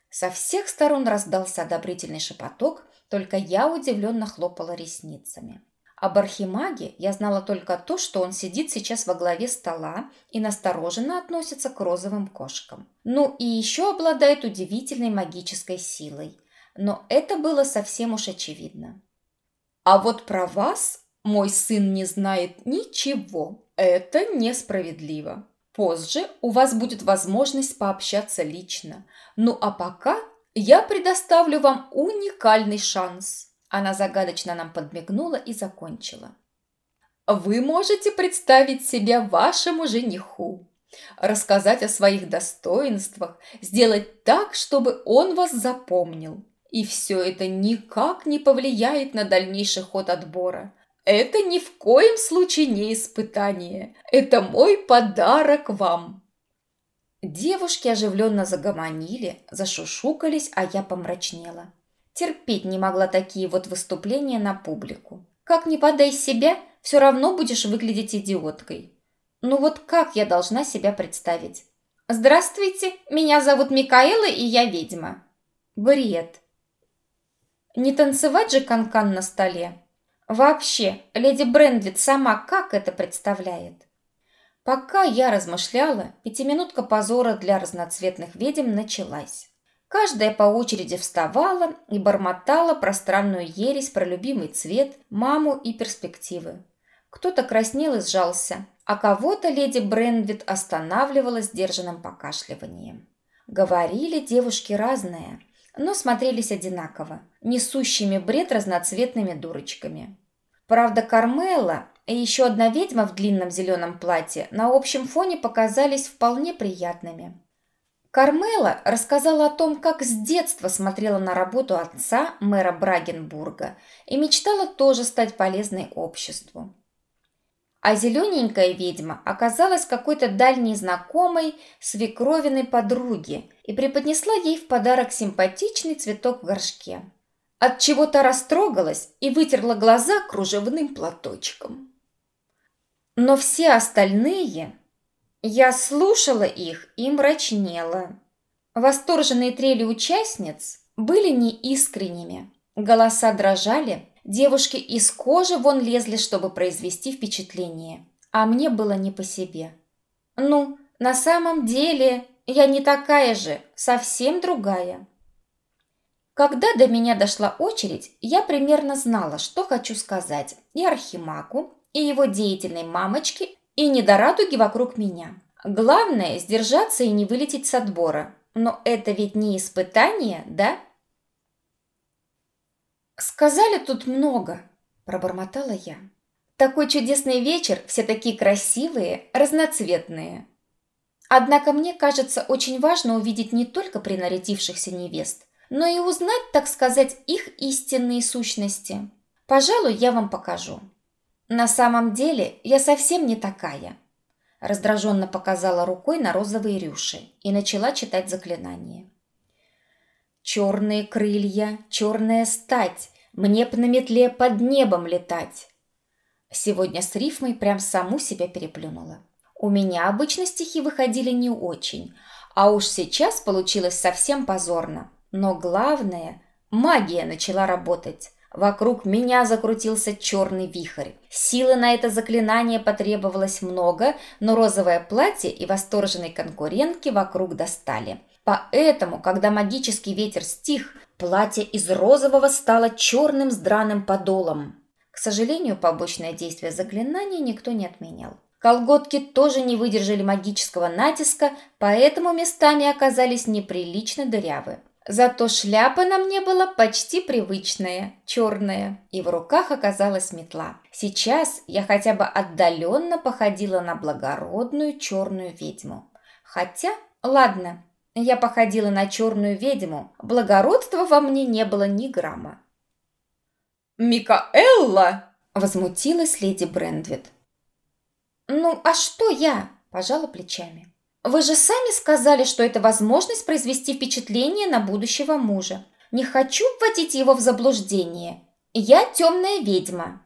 Со всех сторон раздался одобрительный шепоток, только я удивленно хлопала ресницами. Об архимаге я знала только то, что он сидит сейчас во главе стола и настороженно относится к розовым кошкам. Ну и еще обладает удивительной магической силой. Но это было совсем уж очевидно. А вот про вас мой сын не знает ничего. Это несправедливо. Позже у вас будет возможность пообщаться лично. Ну а пока я предоставлю вам уникальный шанс. Она загадочно нам подмигнула и закончила. Вы можете представить себя вашему жениху, рассказать о своих достоинствах, сделать так, чтобы он вас запомнил. И все это никак не повлияет на дальнейший ход отбора. Это ни в коем случае не испытание. Это мой подарок вам. Девушки оживленно загомонили, зашушукались, а я помрачнела. Терпеть не могла такие вот выступления на публику. Как не подай себя, все равно будешь выглядеть идиоткой. Ну вот как я должна себя представить? Здравствуйте, меня зовут Микаэла, и я ведьма. Бред. Не танцевать же канкан -кан на столе. Вообще, леди Брендлит сама как это представляет? Пока я размышляла, пятиминутка позора для разноцветных ведьм началась. Каждая по очереди вставала и бормотала пространную ересь про любимый цвет, маму и перспективы. Кто-то краснел и сжался, а кого-то леди Бренвит останавливала сдержанным покашливанием. Говорили девушки разные, но смотрелись одинаково, несущими бред разноцветными дурочками. Правда, Кармела и еще одна ведьма в длинном зеленом платье на общем фоне показались вполне приятными. Кармела рассказала о том, как с детства смотрела на работу отца, мэра Брагенбурга, и мечтала тоже стать полезной обществу. А зелененькая ведьма оказалась какой-то дальней знакомой свекровиной подруги и преподнесла ей в подарок симпатичный цветок в горшке. От чего то растрогалась и вытерла глаза кружевным платочком. Но все остальные... Я слушала их и мрачнела. Восторженные трели участниц были неискренними. Голоса дрожали, девушки из кожи вон лезли, чтобы произвести впечатление. А мне было не по себе. Ну, на самом деле, я не такая же, совсем другая. Когда до меня дошла очередь, я примерно знала, что хочу сказать и Архимаку, и его деятельной мамочке, и недорадуги вокруг меня. Главное – сдержаться и не вылететь с отбора. Но это ведь не испытание, да? «Сказали тут много», – пробормотала я. «Такой чудесный вечер, все такие красивые, разноцветные». Однако мне кажется очень важно увидеть не только принарядившихся невест, но и узнать, так сказать, их истинные сущности. Пожалуй, я вам покажу. На самом деле я совсем не такая. Раздраженно показала рукой на розовые рюши и начала читать заклинание. «Черные крылья, черная стать, мне б на метле под небом летать». Сегодня с рифмой прям саму себя переплюнула. У меня обычно стихи выходили не очень, а уж сейчас получилось совсем позорно. Но главное, магия начала работать. Вокруг меня закрутился черный вихрь. Силы на это заклинание потребовалось много, но розовое платье и восторженные конкурентки вокруг достали. Поэтому, когда магический ветер стих, платье из розового стало черным с подолом. К сожалению, побочное действие заклинания никто не отменял. Колготки тоже не выдержали магического натиска, поэтому местами оказались неприлично дырявы. Зато шляпа на мне была почти привычная, черная, и в руках оказалась метла. Сейчас я хотя бы отдаленно походила на благородную черную ведьму. Хотя, ладно, я походила на черную ведьму, благородства во мне не было ни грамма. Микаэлла!»
– возмутилась леди Брендвит.
«Ну, а что я?» – пожала плечами. «Вы же сами сказали, что это возможность произвести впечатление на будущего мужа. Не хочу вводить его в заблуждение. Я темная ведьма».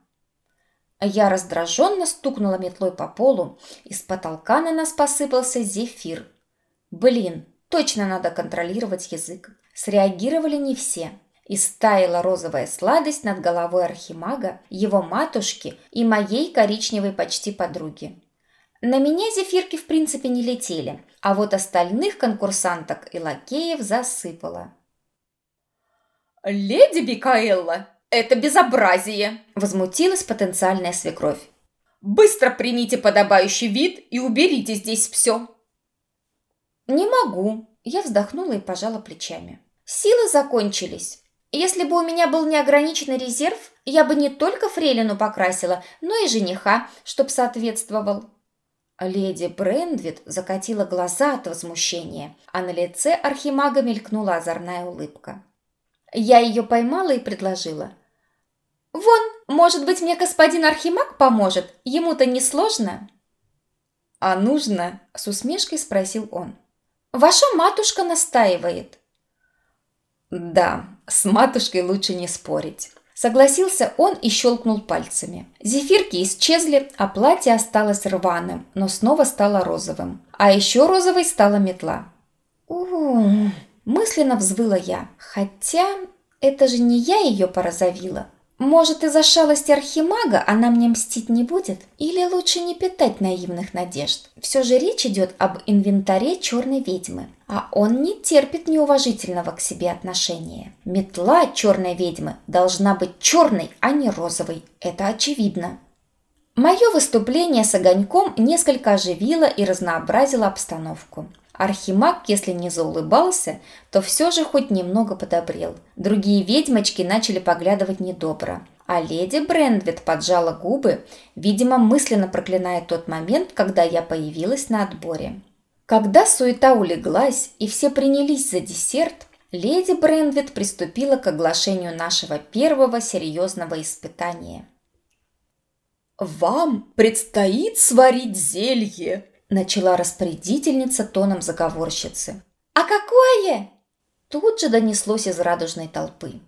Я раздраженно стукнула метлой по полу, из потолка на нас посыпался зефир. Блин, точно надо контролировать язык. Среагировали не все. И стаяла розовая сладость над головой архимага, его матушки и моей коричневой почти подруги. На меня зефирки в принципе не летели, а вот остальных конкурсанток и лакеев засыпало.
«Леди Бикаэлла, это безобразие!»
– возмутилась потенциальная свекровь.
«Быстро примите подобающий вид и уберите здесь все!»
«Не могу!» – я вздохнула и пожала плечами. «Силы закончились. Если бы у меня был неограниченный резерв, я бы не только фрейлину покрасила, но и жениха, чтоб соответствовал». Леди Брендвит закатила глаза от возмущения, а на лице архимага мелькнула озорная улыбка. Я ее поймала и предложила. «Вон, может быть, мне господин Архимаг поможет? Ему-то не сложно?»
«А нужно?» – с усмешкой спросил он.
«Ваша матушка настаивает».
«Да, с матушкой лучше не спорить».
Согласился он и щелкнул пальцами. Зефирки исчезли, а платье осталось рваным, но снова стало розовым. А еще розовой стала метла. у Мысленно взвыла я. Хотя это же не я ее порозовила. Может, из-за шалости архимага она мне мстить не будет? Или лучше не питать наивных надежд? Все же речь идет об инвентаре черной ведьмы, а он не терпит неуважительного к себе отношения. Метла черной ведьмы должна быть черной, а не розовой. Это очевидно. Мое выступление с огоньком несколько оживило и разнообразило обстановку. Архимаг, если не заулыбался, то все же хоть немного подобрел. Другие ведьмочки начали поглядывать недобро. А леди Брендвит поджала губы, видимо, мысленно проклиная тот момент, когда я появилась на отборе. Когда суета улеглась и все принялись за десерт, леди Брендвит приступила к оглашению нашего первого серьезного испытания.
«Вам предстоит сварить зелье!»
Начала распорядительница тоном заговорщицы.
«А какое?»
Тут же донеслось из радужной толпы.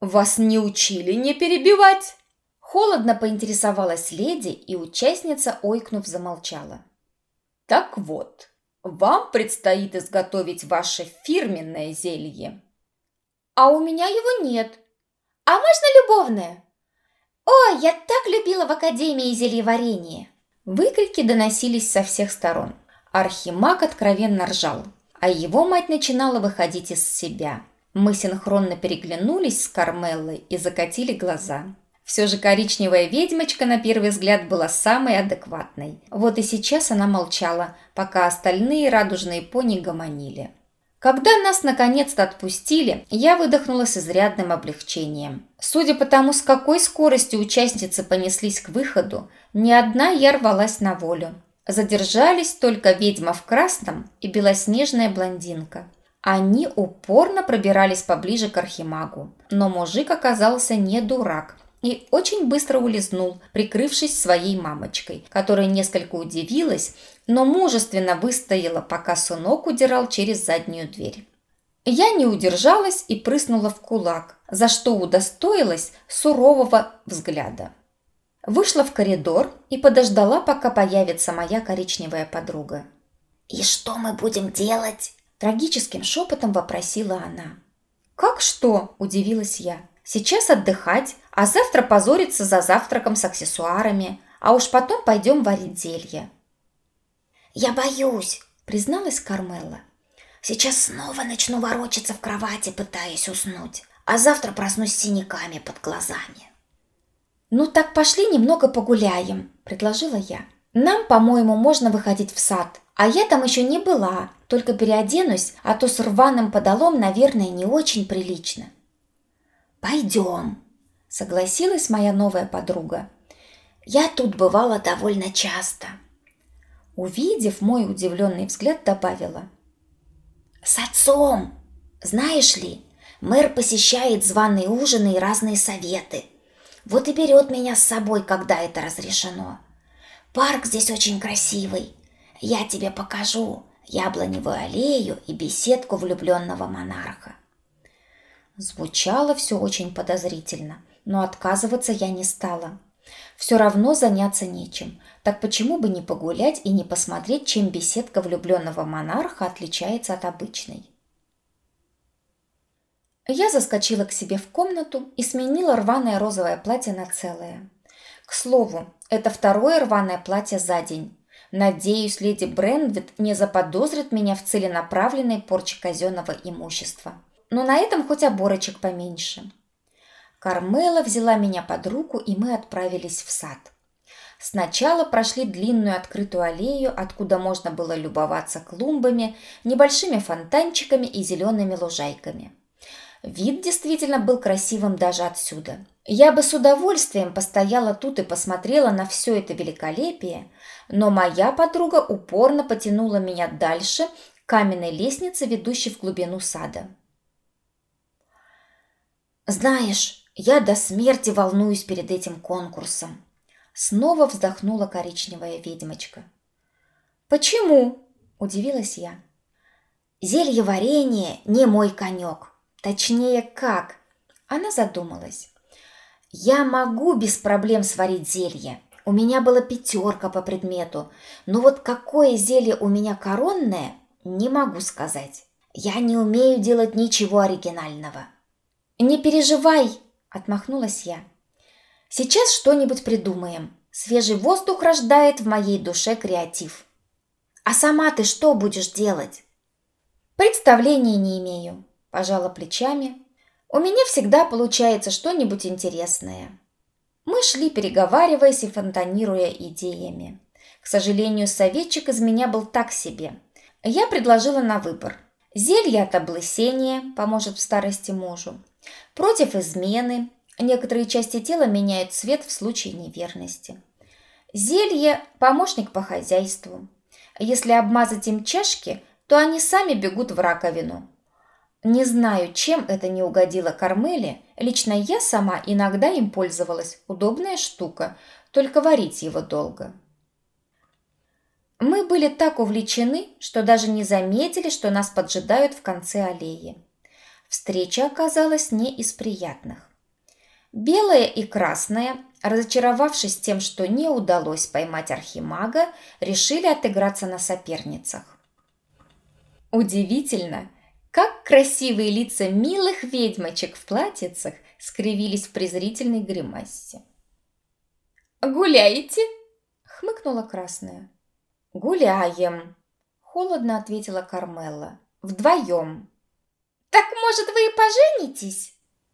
«Вас не учили не перебивать?»
Холодно поинтересовалась леди, и участница, ойкнув, замолчала.
«Так вот, вам предстоит изготовить ваше фирменное зелье».
«А у меня его нет. А можно любовное?» «Ой, я так любила в Академии зельеварение!»
Выкрики доносились со всех сторон. Архимаг откровенно ржал, а его мать начинала выходить из себя. Мы синхронно переглянулись с Кармеллой и закатили глаза. Все же коричневая ведьмочка на первый взгляд была самой адекватной. Вот и сейчас она молчала, пока остальные радужные пони гомонили. Когда нас наконец-то отпустили, я выдохнула с изрядным облегчением. Судя по тому, с какой скоростью участницы понеслись к выходу, ни одна я рвалась на волю. Задержались только ведьма в красном и белоснежная блондинка. Они упорно пробирались поближе к архимагу, но мужик оказался не дурак и очень быстро улизнул, прикрывшись своей мамочкой, которая несколько удивилась, но мужественно выстояла, пока сынок удирал через заднюю дверь. Я не удержалась и прыснула в кулак, за что удостоилась сурового взгляда. Вышла в коридор и подождала, пока появится моя коричневая подруга.
«И что мы будем делать?»
Трагическим шепотом вопросила она. «Как что?» – удивилась я. «Сейчас отдыхать, а завтра позориться за завтраком с аксессуарами, а уж потом пойдем варить зелье».
«Я боюсь», — призналась Кармела. «Сейчас снова начну ворочаться в кровати, пытаясь уснуть, а завтра проснусь синяками под глазами».
«Ну так пошли немного погуляем», — предложила я. «Нам, по-моему, можно выходить в сад, а я там еще не была, только переоденусь, а то с рваным подолом, наверное, не очень прилично».
«Пойдем», —
согласилась моя новая подруга.
«Я тут бывала довольно часто».
Увидев мой удивленный взгляд, добавила.
«С отцом! Знаешь ли, Мэр посещает званые ужины и разные советы. Вот и берет меня с собой, когда это разрешено. Парк здесь очень красивый. Я тебе покажу яблоневую аллею и беседку влюбленного монарха.
Звучало все очень подозрительно, но отказываться я не стала. Все равно заняться нечем, так почему бы не погулять и не посмотреть, чем беседка влюбленного монарха отличается от обычной? Я заскочила к себе в комнату и сменила рваное розовое платье на целое. К слову, это второе рваное платье за день. Надеюсь, леди Брендвит не заподозрит меня в целенаправленной порче казенного имущества. Но на этом хоть оборочек поменьше. Кармела взяла меня под руку, и мы отправились в сад. Сначала прошли длинную открытую аллею, откуда можно было любоваться клумбами, небольшими фонтанчиками и зелеными лужайками. Вид действительно был красивым даже отсюда. Я бы с удовольствием постояла тут и посмотрела на все это великолепие, но моя подруга упорно потянула меня дальше к каменной лестнице, ведущей в глубину сада.
«Знаешь, я до смерти волнуюсь перед этим конкурсом», снова вздохнула коричневая ведьмочка.
«Почему?» – удивилась я.
«Зелье варенье не мой конек. Точнее, как? Она задумалась. Я могу без проблем сварить зелье. У меня была пятерка по предмету. Но вот какое зелье у меня коронное, не могу сказать. Я не умею делать ничего оригинального.
Не переживай, отмахнулась я. Сейчас что-нибудь придумаем. Свежий воздух рождает в моей душе креатив.
А сама ты что будешь делать?
Представления не имею пожала плечами. У меня всегда получается что-нибудь интересное. Мы шли, переговариваясь и фонтанируя идеями. К сожалению, советчик из меня был так себе. Я предложила на выбор. Зелье от облысения поможет в старости мужу. Против измены. Некоторые части тела меняют цвет в случае неверности. Зелье – помощник по хозяйству. Если обмазать им чашки, то они сами бегут в раковину. Не знаю, чем это не угодило Кармеле, лично я сама иногда им пользовалась. Удобная штука, только варить его долго. Мы были так увлечены, что даже не заметили, что нас поджидают в конце аллеи. Встреча оказалась не из приятных. Белая и красная, разочаровавшись тем, что не удалось поймать архимага, решили отыграться на соперницах. Удивительно – как красивые лица милых ведьмочек в платьицах скривились в презрительной гримасе.
«Гуляете?»
– хмыкнула красная. «Гуляем», – холодно ответила Кармелла. «Вдвоем».
«Так, может, вы и поженитесь?»
–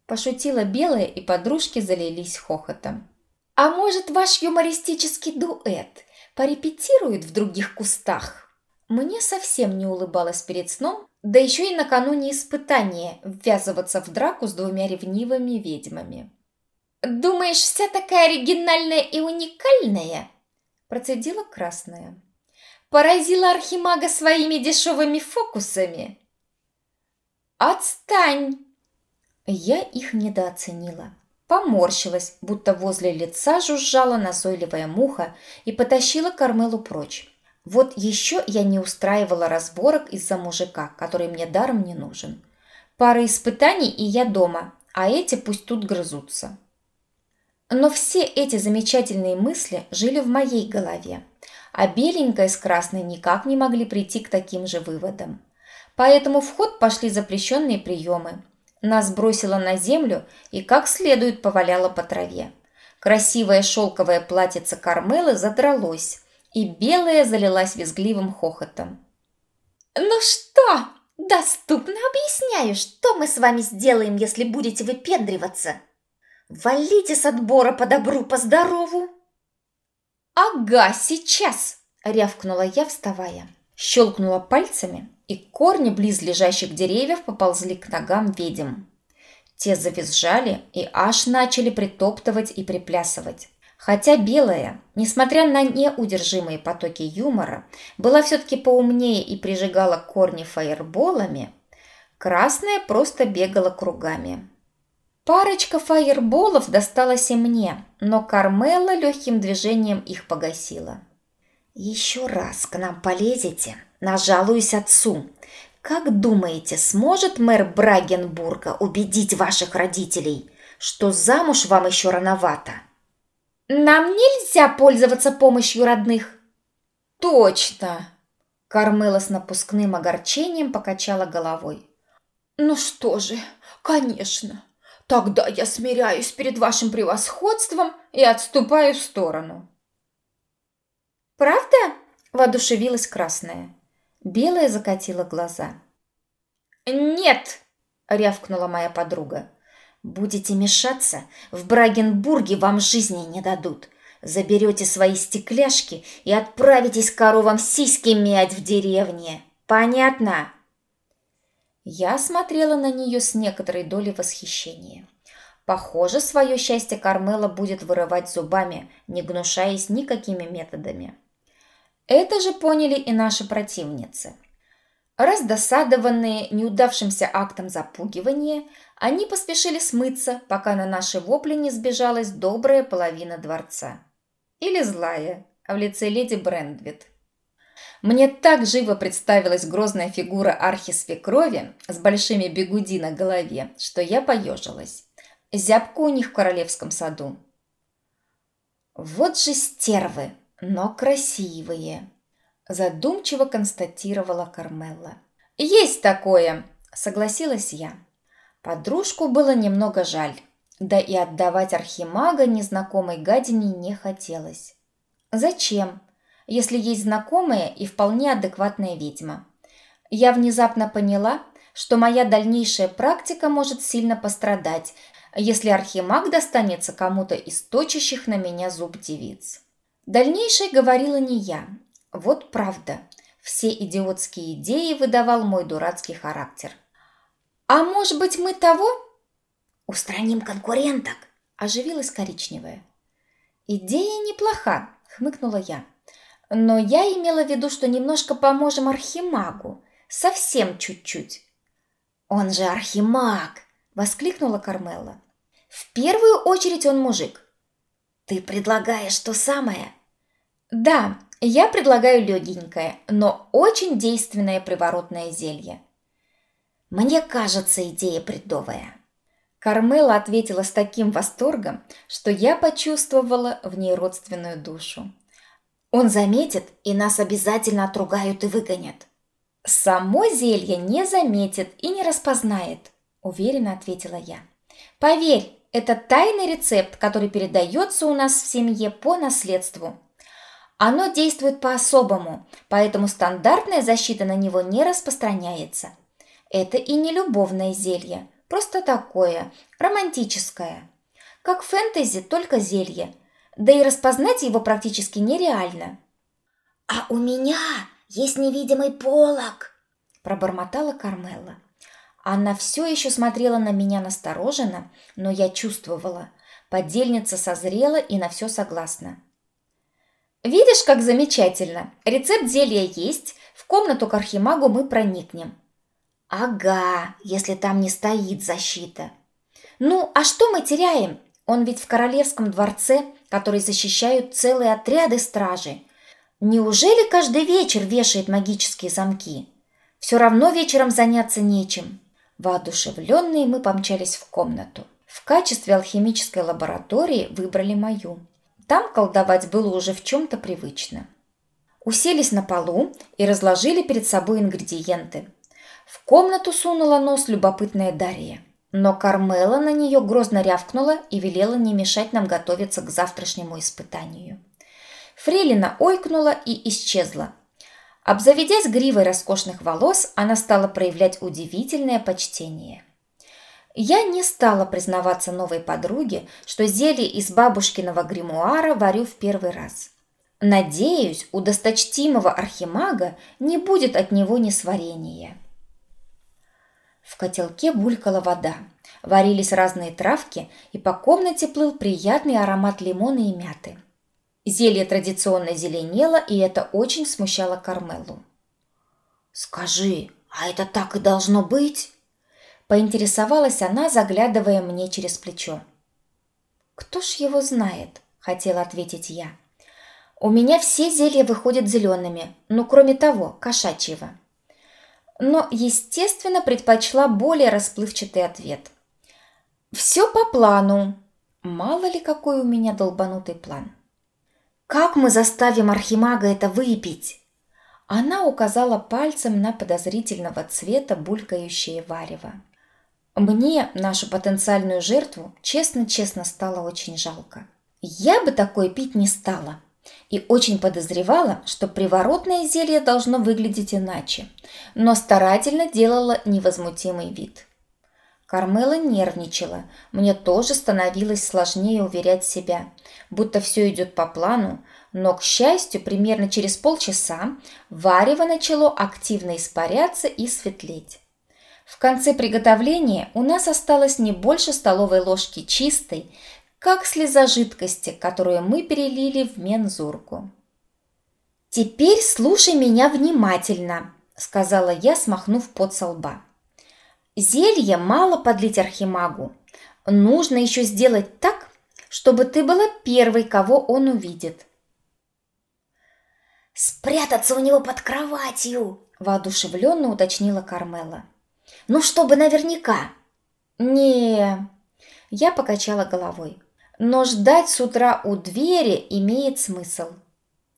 пошутила белая, и подружки залились хохотом.
«А может, ваш юмористический дуэт порепетирует в других кустах?»
Мне совсем не улыбалось перед сном, да еще и накануне испытания ввязываться в драку с двумя ревнивыми ведьмами.
«Думаешь, вся такая оригинальная и уникальная?»
Процедила красная.
«Поразила Архимага своими дешевыми фокусами?» «Отстань!»
Я их недооценила. Поморщилась, будто возле лица жужжала назойливая муха и потащила Кармелу прочь. Вот еще я не устраивала разборок из-за мужика, который мне даром не нужен. Пара испытаний, и я дома, а эти пусть тут грызутся. Но все эти замечательные мысли жили в моей голове, а беленькая с красной никак не могли прийти к таким же выводам. Поэтому в ход пошли запрещенные приемы. Нас бросило на землю и как следует поваляло по траве. Красивое шелковое платьице Кармелы задралось, и белая залилась визгливым хохотом.
«Ну что, доступно объясняю, что мы с вами сделаем, если будете выпендриваться? Валите с отбора по добру, по здорову!»
«Ага, сейчас!» – рявкнула я, вставая. Щелкнула пальцами, и корни близлежащих деревьев поползли к ногам ведьм. Те завизжали и аж начали притоптывать и приплясывать. Хотя белая, несмотря на неудержимые потоки юмора, была все-таки поумнее и прижигала корни фаерболами, Красная просто бегала кругами. Парочка фаерболов досталась и мне, но Кармела легким движением их погасила. «Еще раз к нам полезете, нажалуюсь отцу. Как думаете, сможет мэр Брагенбурга убедить ваших родителей, что замуж вам еще рановато?»
«Нам нельзя пользоваться помощью родных!»
«Точно!»
Кармела с напускным огорчением покачала головой.
«Ну что же, конечно. Тогда я смиряюсь перед вашим превосходством и отступаю в сторону».
«Правда?»
– воодушевилась красная. Белая закатила глаза.
«Нет!» – рявкнула моя подруга.
«Будете мешаться, в Брагенбурге вам жизни не дадут. Заберете свои стекляшки и отправитесь коровам сиськи мять в деревне. Понятно?» Я смотрела на нее с некоторой долей восхищения. Похоже, свое счастье Кармела будет вырывать зубами, не гнушаясь никакими методами. Это же поняли и наши противницы. Раздосадованные неудавшимся актом запугивания, они поспешили смыться, пока на наши вопли не сбежалась добрая половина дворца. Или злая, а в лице леди Брендвит. Мне так живо представилась грозная фигура архисвекрови с большими бегуди на голове, что я поежилась. Зябко у них в королевском саду. «Вот же стервы, но красивые», – задумчиво констатировала Кармелла. «Есть такое», – согласилась я. Подружку было немного жаль, да и отдавать архимага незнакомой гадине не хотелось. «Зачем?» если есть знакомая и вполне адекватная ведьма. Я внезапно поняла, что моя дальнейшая практика может сильно пострадать, если архимаг достанется кому-то из точащих на меня зуб девиц. Дальнейшее говорила не я. Вот правда. Все идиотские идеи выдавал мой дурацкий характер. «А может быть, мы того?»
«Устраним конкуренток», –
оживилась коричневая. «Идея неплоха», – хмыкнула я. Но я имела в виду, что немножко поможем Архимагу. Совсем чуть-чуть.
«Он же Архимаг!» – воскликнула Кармела.
«В первую очередь он мужик».
«Ты предлагаешь то самое?»
«Да, я предлагаю легенькое, но очень действенное приворотное зелье».
«Мне кажется, идея бредовая».
Кармела ответила с таким восторгом, что я почувствовала в ней родственную душу.
Он заметит, и нас обязательно отругают и выгонят.
Само зелье не заметит и не распознает, уверенно ответила я. Поверь, это тайный рецепт, который передается у нас в семье по наследству. Оно действует по-особому, поэтому стандартная защита на него не распространяется. Это и не любовное зелье, просто такое, романтическое. Как фэнтези, только зелье – да и распознать его практически нереально.
«А у меня есть невидимый полог», –
пробормотала Кармелла. Она все еще смотрела на меня настороженно, но я чувствовала. Подельница созрела и на все согласна. «Видишь, как замечательно! Рецепт зелья есть, в комнату к архимагу мы проникнем».
«Ага, если там не стоит защита».
«Ну, а что мы теряем? Он ведь в королевском дворце, который защищают целые отряды стражи. Неужели каждый вечер вешает магические замки? Все равно вечером заняться нечем. Воодушевленные мы помчались в комнату. В качестве алхимической лаборатории выбрали мою. Там колдовать было уже в чем-то привычно. Уселись на полу и разложили перед собой ингредиенты. В комнату сунула нос любопытная Дарья – но Кармела на нее грозно рявкнула и велела не мешать нам готовиться к завтрашнему испытанию. Фрелина ойкнула и исчезла. Обзаведясь гривой роскошных волос, она стала проявлять удивительное почтение. Я не стала признаваться новой подруге, что зелье из бабушкиного гримуара варю в первый раз. Надеюсь, у досточтимого архимага не будет от него несварения. В котелке булькала вода. Варились разные травки, и по комнате плыл приятный аромат лимона и мяты. Зелье традиционно зеленело, и это очень смущало Кармелу.
«Скажи, а это так и должно быть?»
Поинтересовалась она, заглядывая мне через плечо. «Кто ж его знает?» – хотела ответить я. «У меня все зелья выходят зелеными, ну, кроме того, кошачьего». Но, естественно, предпочла более расплывчатый ответ. «Все по плану». Мало ли, какой у меня долбанутый план. «Как мы заставим Архимага это выпить?» Она указала пальцем на подозрительного цвета булькающее варево. Мне нашу потенциальную жертву честно-честно стало очень жалко. Я бы такое пить не стала. И очень подозревала, что приворотное зелье должно выглядеть иначе, но старательно делала невозмутимый вид. Кармела нервничала, мне тоже становилось сложнее уверять себя, будто все идет по плану, но, к счастью, примерно через полчаса варево начало активно испаряться и светлеть. В конце приготовления у нас осталось не больше столовой ложки чистой, как слеза жидкости, которую мы перелили в мензурку. «Теперь слушай меня внимательно», – сказала я, смахнув пот со лба. «Зелье мало подлить архимагу. Нужно еще сделать так, чтобы ты была первой, кого он увидит».
«Спрятаться у него под кроватью!»
– воодушевленно уточнила Кармела.
Ну, чтобы наверняка.
Не, я покачала головой. Но ждать с утра у двери имеет смысл.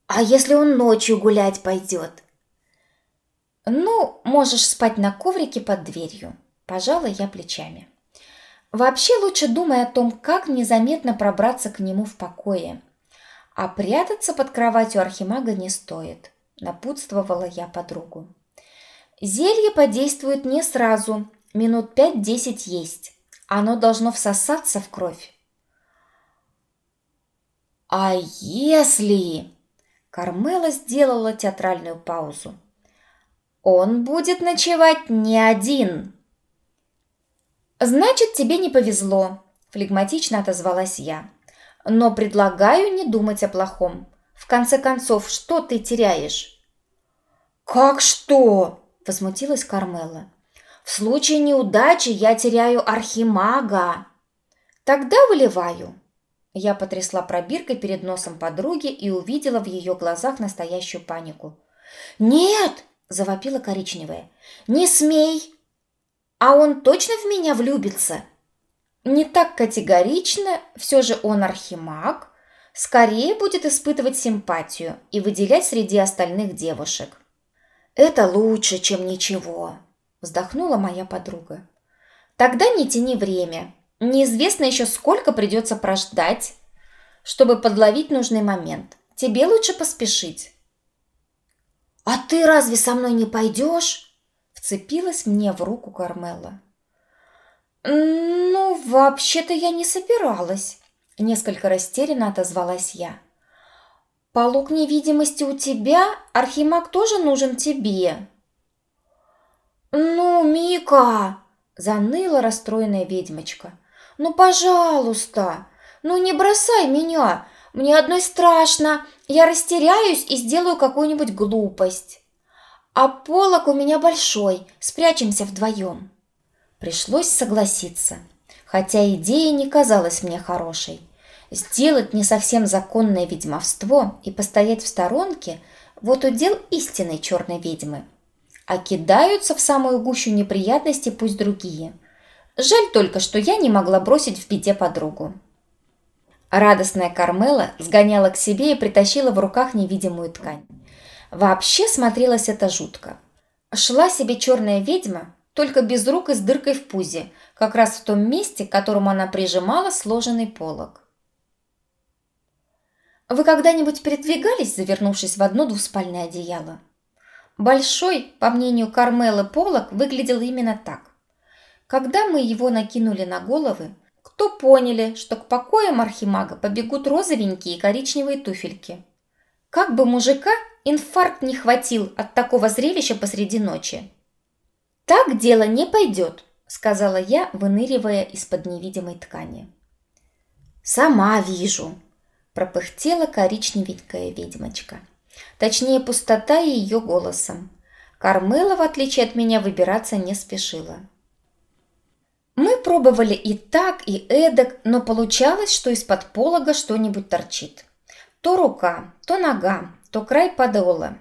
А если он ночью гулять пойдет?
Ну, можешь спать на коврике под дверью. Пожала я плечами. Вообще лучше думай о том, как незаметно пробраться к нему в покое. А прятаться под кроватью архимага не стоит, напутствовала я подругу. Зелье подействует не сразу, минут 5-10 есть. Оно должно всосаться в кровь. А если... Кармела сделала театральную паузу. Он будет ночевать не один. Значит, тебе не повезло, флегматично отозвалась я. Но предлагаю не думать о плохом. В конце концов, что ты теряешь? Как что? – возмутилась Кармела. «В случае неудачи я теряю архимага». «Тогда выливаю». Я потрясла пробиркой перед носом подруги и увидела в ее глазах настоящую панику. «Нет!» – завопила коричневая. «Не смей! А он точно в меня влюбится?» Не так категорично, все же он архимаг, скорее будет испытывать симпатию и выделять среди остальных девушек. «Это лучше, чем ничего», – вздохнула моя подруга. «Тогда не тяни время. Неизвестно еще, сколько придется прождать, чтобы подловить нужный момент. Тебе лучше поспешить».
«А ты разве со мной не пойдешь?»
– вцепилась мне в руку Кармела. «Ну, вообще-то я не собиралась», – несколько растерянно отозвалась я. Полог невидимости у тебя, Архимаг тоже нужен тебе. Ну, Мика, заныла расстроенная ведьмочка. Ну, пожалуйста, ну не бросай меня. Мне одной страшно. Я растеряюсь и сделаю какую-нибудь глупость. А полог у меня большой, спрячемся вдвоем. Пришлось согласиться, хотя идея не казалась мне хорошей. Сделать не совсем законное ведьмовство и постоять в сторонке – вот удел истинной черной ведьмы. А кидаются в самую гущу неприятностей пусть другие. Жаль только, что я не могла бросить в беде подругу. Радостная Кармела сгоняла к себе и притащила в руках невидимую ткань. Вообще смотрелось это жутко. Шла себе черная ведьма, только без рук и с дыркой в пузе, как раз в том месте, к которому она прижимала сложенный полог. Вы когда-нибудь передвигались, завернувшись в одно двуспальное одеяло? Большой, по мнению Кармелы, полок выглядел именно так. Когда мы его накинули на головы, кто поняли, что к покоям архимага побегут розовенькие и коричневые туфельки. Как бы мужика инфаркт не хватил от такого зрелища посреди ночи. «Так дело не пойдет», – сказала я, выныривая из-под невидимой ткани. «Сама вижу», пропыхтела коричневенькая ведьмочка. Точнее, пустота ее голосом. Кармела, в отличие от меня, выбираться не спешила. пробовали и так, и эдак, но получалось, что из-под полога что-нибудь торчит. То рука, то нога, то край подола.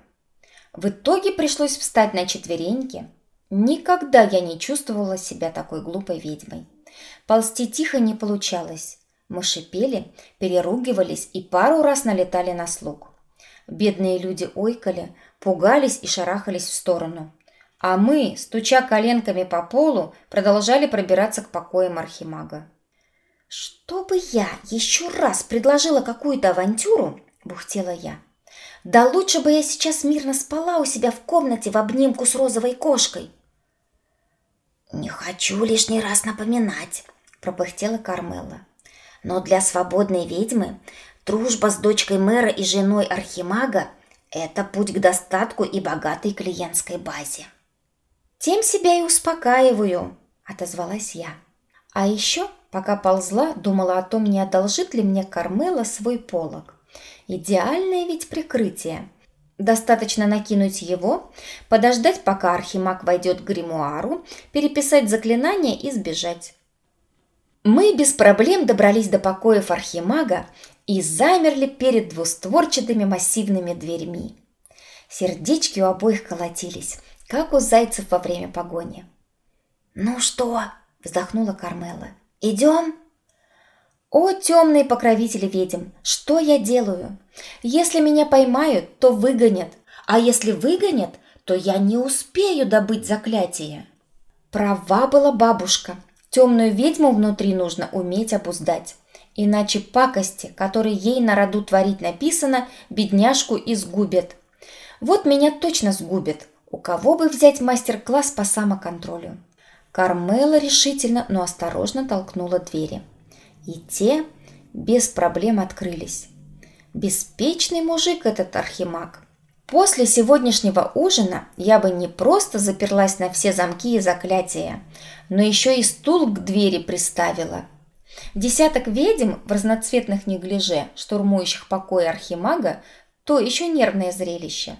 В итоге пришлось встать на четвереньки. Никогда я не чувствовала себя такой глупой ведьмой. Ползти тихо не получалось. Мы шипели, переругивались и пару раз налетали на слуг. Бедные люди ойкали, пугались и шарахались в сторону. А мы, стуча коленками по полу, продолжали пробираться к покоям архимага.
«Чтобы я еще раз предложила какую-то авантюру», – бухтела я. «Да лучше бы я сейчас мирно спала у себя в комнате в обнимку с розовой кошкой». «Не хочу лишний раз напоминать», – пропыхтела Кармела. «Но для свободной ведьмы дружба с дочкой мэра и женой архимага – это путь к достатку и богатой клиентской базе».
«Тем себя и успокаиваю», – отозвалась я. А еще, пока ползла, думала о том, не одолжит ли мне Кармела свой полог. Идеальное ведь прикрытие – Достаточно накинуть его, подождать, пока архимаг войдет к гримуару, переписать заклинание и сбежать. Мы без проблем добрались до покоев архимага и замерли перед двустворчатыми массивными дверьми. Сердечки у обоих колотились, как у зайцев во время погони.
«Ну что?» – вздохнула Кармела. «Идем?»
«О, темные покровители ведьм, что я делаю? Если меня поймают, то выгонят, а если выгонят, то я не успею добыть заклятие». Права была бабушка. Темную ведьму внутри нужно уметь обуздать. Иначе пакости, которые ей на роду творить написано, бедняжку изгубят. Вот меня точно сгубят. У кого бы взять мастер-класс по самоконтролю? Кармела решительно, но осторожно толкнула двери и те без проблем открылись. Беспечный мужик этот архимаг. После сегодняшнего ужина я бы не просто заперлась на все замки и заклятия, но еще и стул к двери приставила. Десяток ведьм в разноцветных неглиже, штурмующих покой архимага, то еще нервное зрелище.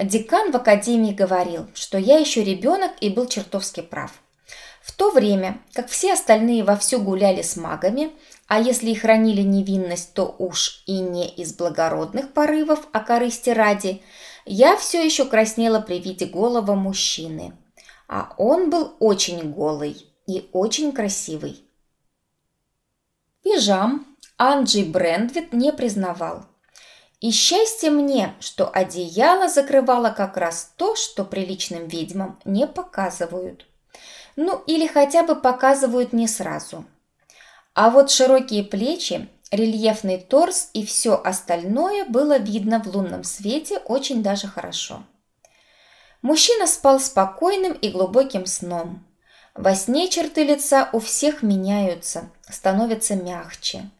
Декан в академии говорил, что я еще ребенок и был чертовски прав – то время, как все остальные вовсю гуляли с магами, а если и хранили невинность, то уж и не из благородных порывов, а корысти ради, я все еще краснела при виде голого мужчины. А он был очень голый и очень красивый. Пижам Анджей Брендвит не признавал. И счастье мне, что одеяло закрывало как раз то, что приличным ведьмам не показывают. Ну, или хотя бы показывают не сразу. А вот широкие плечи, рельефный торс и все остальное было видно в лунном свете очень даже хорошо. Мужчина спал спокойным и глубоким сном. Во сне черты лица у всех меняются, становятся мягче.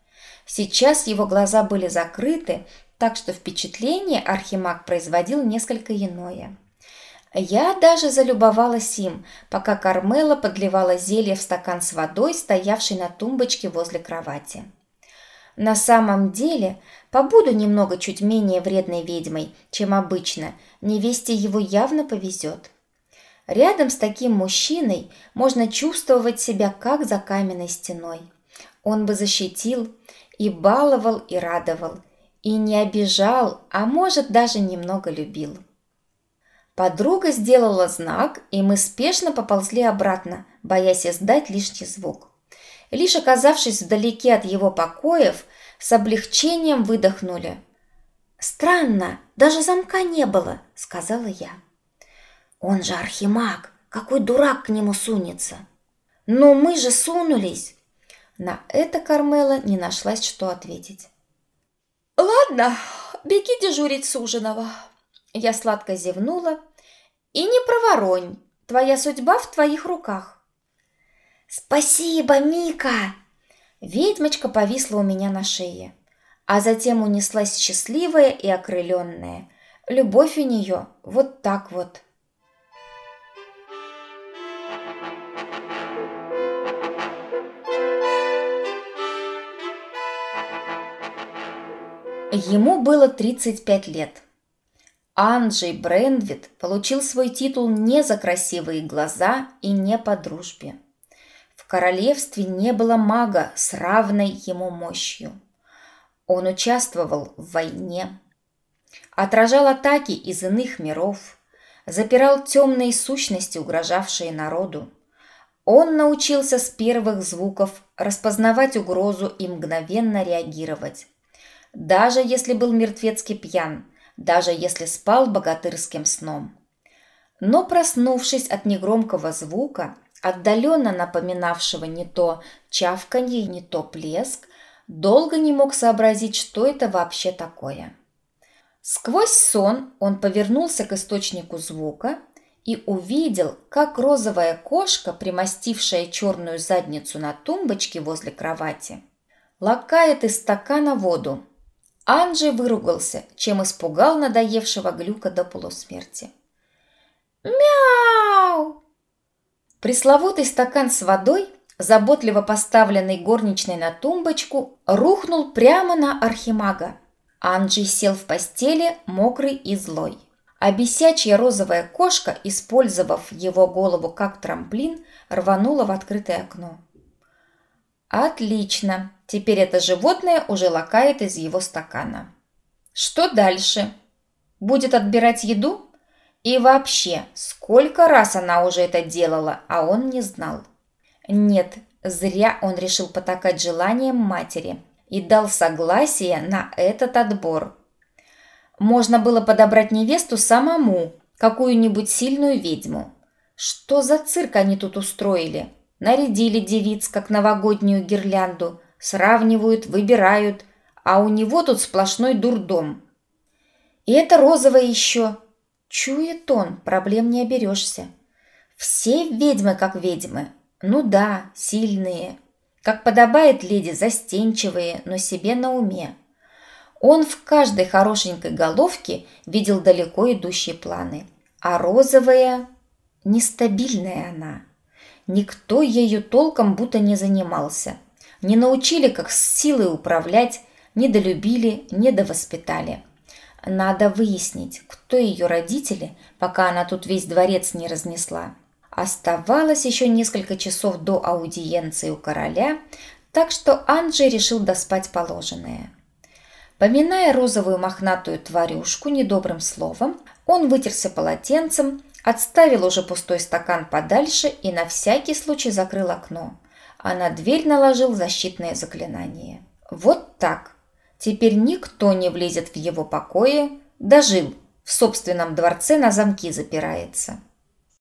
Сейчас его глаза были закрыты, так что впечатление Архимаг производил несколько иное – я даже залюбовалась им, пока Кармела подливала зелье в стакан с водой, стоявший на тумбочке возле кровати. На самом деле, побуду немного чуть менее вредной ведьмой, чем обычно, невесте его явно повезет. Рядом с таким мужчиной можно чувствовать себя как за каменной стеной. Он бы защитил, и баловал, и радовал, и не обижал, а может даже немного любил. Подруга сделала знак, и мы спешно поползли обратно, боясь издать лишний звук. Лишь оказавшись вдалеке от его покоев, с облегчением выдохнули. «Странно, даже замка не было», — сказала я. «Он же архимаг, какой дурак к нему сунется!» «Но мы же сунулись!» На это Кармела не нашлась, что ответить.
«Ладно, беги дежурить суженого»,
я сладко зевнула. «И не проворонь, твоя судьба в твоих руках».
«Спасибо, Мика!»
Ведьмочка повисла у меня на шее, а затем унеслась счастливая и окрыленная. Любовь у нее вот так вот. Ему было 35 лет – Анджей Брендвит получил свой титул не за красивые глаза и не по дружбе. В королевстве не было мага с равной ему мощью. Он участвовал в войне, отражал атаки из иных миров, запирал темные сущности, угрожавшие народу. Он научился с первых звуков распознавать угрозу и мгновенно реагировать. Даже если был мертвецки пьян, даже если спал богатырским сном. Но проснувшись от негромкого звука, отдаленно напоминавшего не то чавканье, не то плеск, долго не мог сообразить, что это вообще такое. Сквозь сон он повернулся к источнику звука и увидел, как розовая кошка, примостившая черную задницу на тумбочке возле кровати, лакает из стакана воду. Анджей выругался, чем испугал надоевшего глюка до полусмерти.
«Мяу!»
Пресловутый стакан с водой, заботливо поставленный горничной на тумбочку, рухнул прямо на архимага. Анджей сел в постели, мокрый и злой. А бесячья розовая кошка, использовав его голову как трамплин, рванула в открытое окно. Отлично. Теперь это животное уже лакает из его стакана. Что дальше? Будет отбирать еду? И вообще, сколько раз она уже это делала, а он не знал. Нет, зря он решил потакать желанием матери и дал согласие на этот отбор. Можно было подобрать невесту самому, какую-нибудь сильную ведьму. Что за цирк они тут устроили? Нарядили девиц, как новогоднюю гирлянду, сравнивают, выбирают, а у него тут сплошной дурдом. И это розовое еще – Чует он, проблем не оберешься. Все ведьмы как ведьмы. Ну да, сильные. Как подобает леди, застенчивые, но себе на уме. Он в каждой хорошенькой головке видел далеко идущие планы. А розовая... Нестабильная она. Никто ею толком будто не занимался. Не научили, как с силой управлять, не долюбили, не довоспитали. Надо выяснить, кто ее родители, пока она тут весь дворец не разнесла. Оставалось еще несколько часов до аудиенции у короля, так что Анджей решил доспать положенное. Поминая розовую мохнатую тварюшку недобрым словом, он вытерся полотенцем, отставил уже пустой стакан подальше и на всякий случай закрыл окно, а на дверь наложил защитное заклинание. Вот так. Теперь никто не влезет в его покои, дожил, в собственном дворце на замки запирается.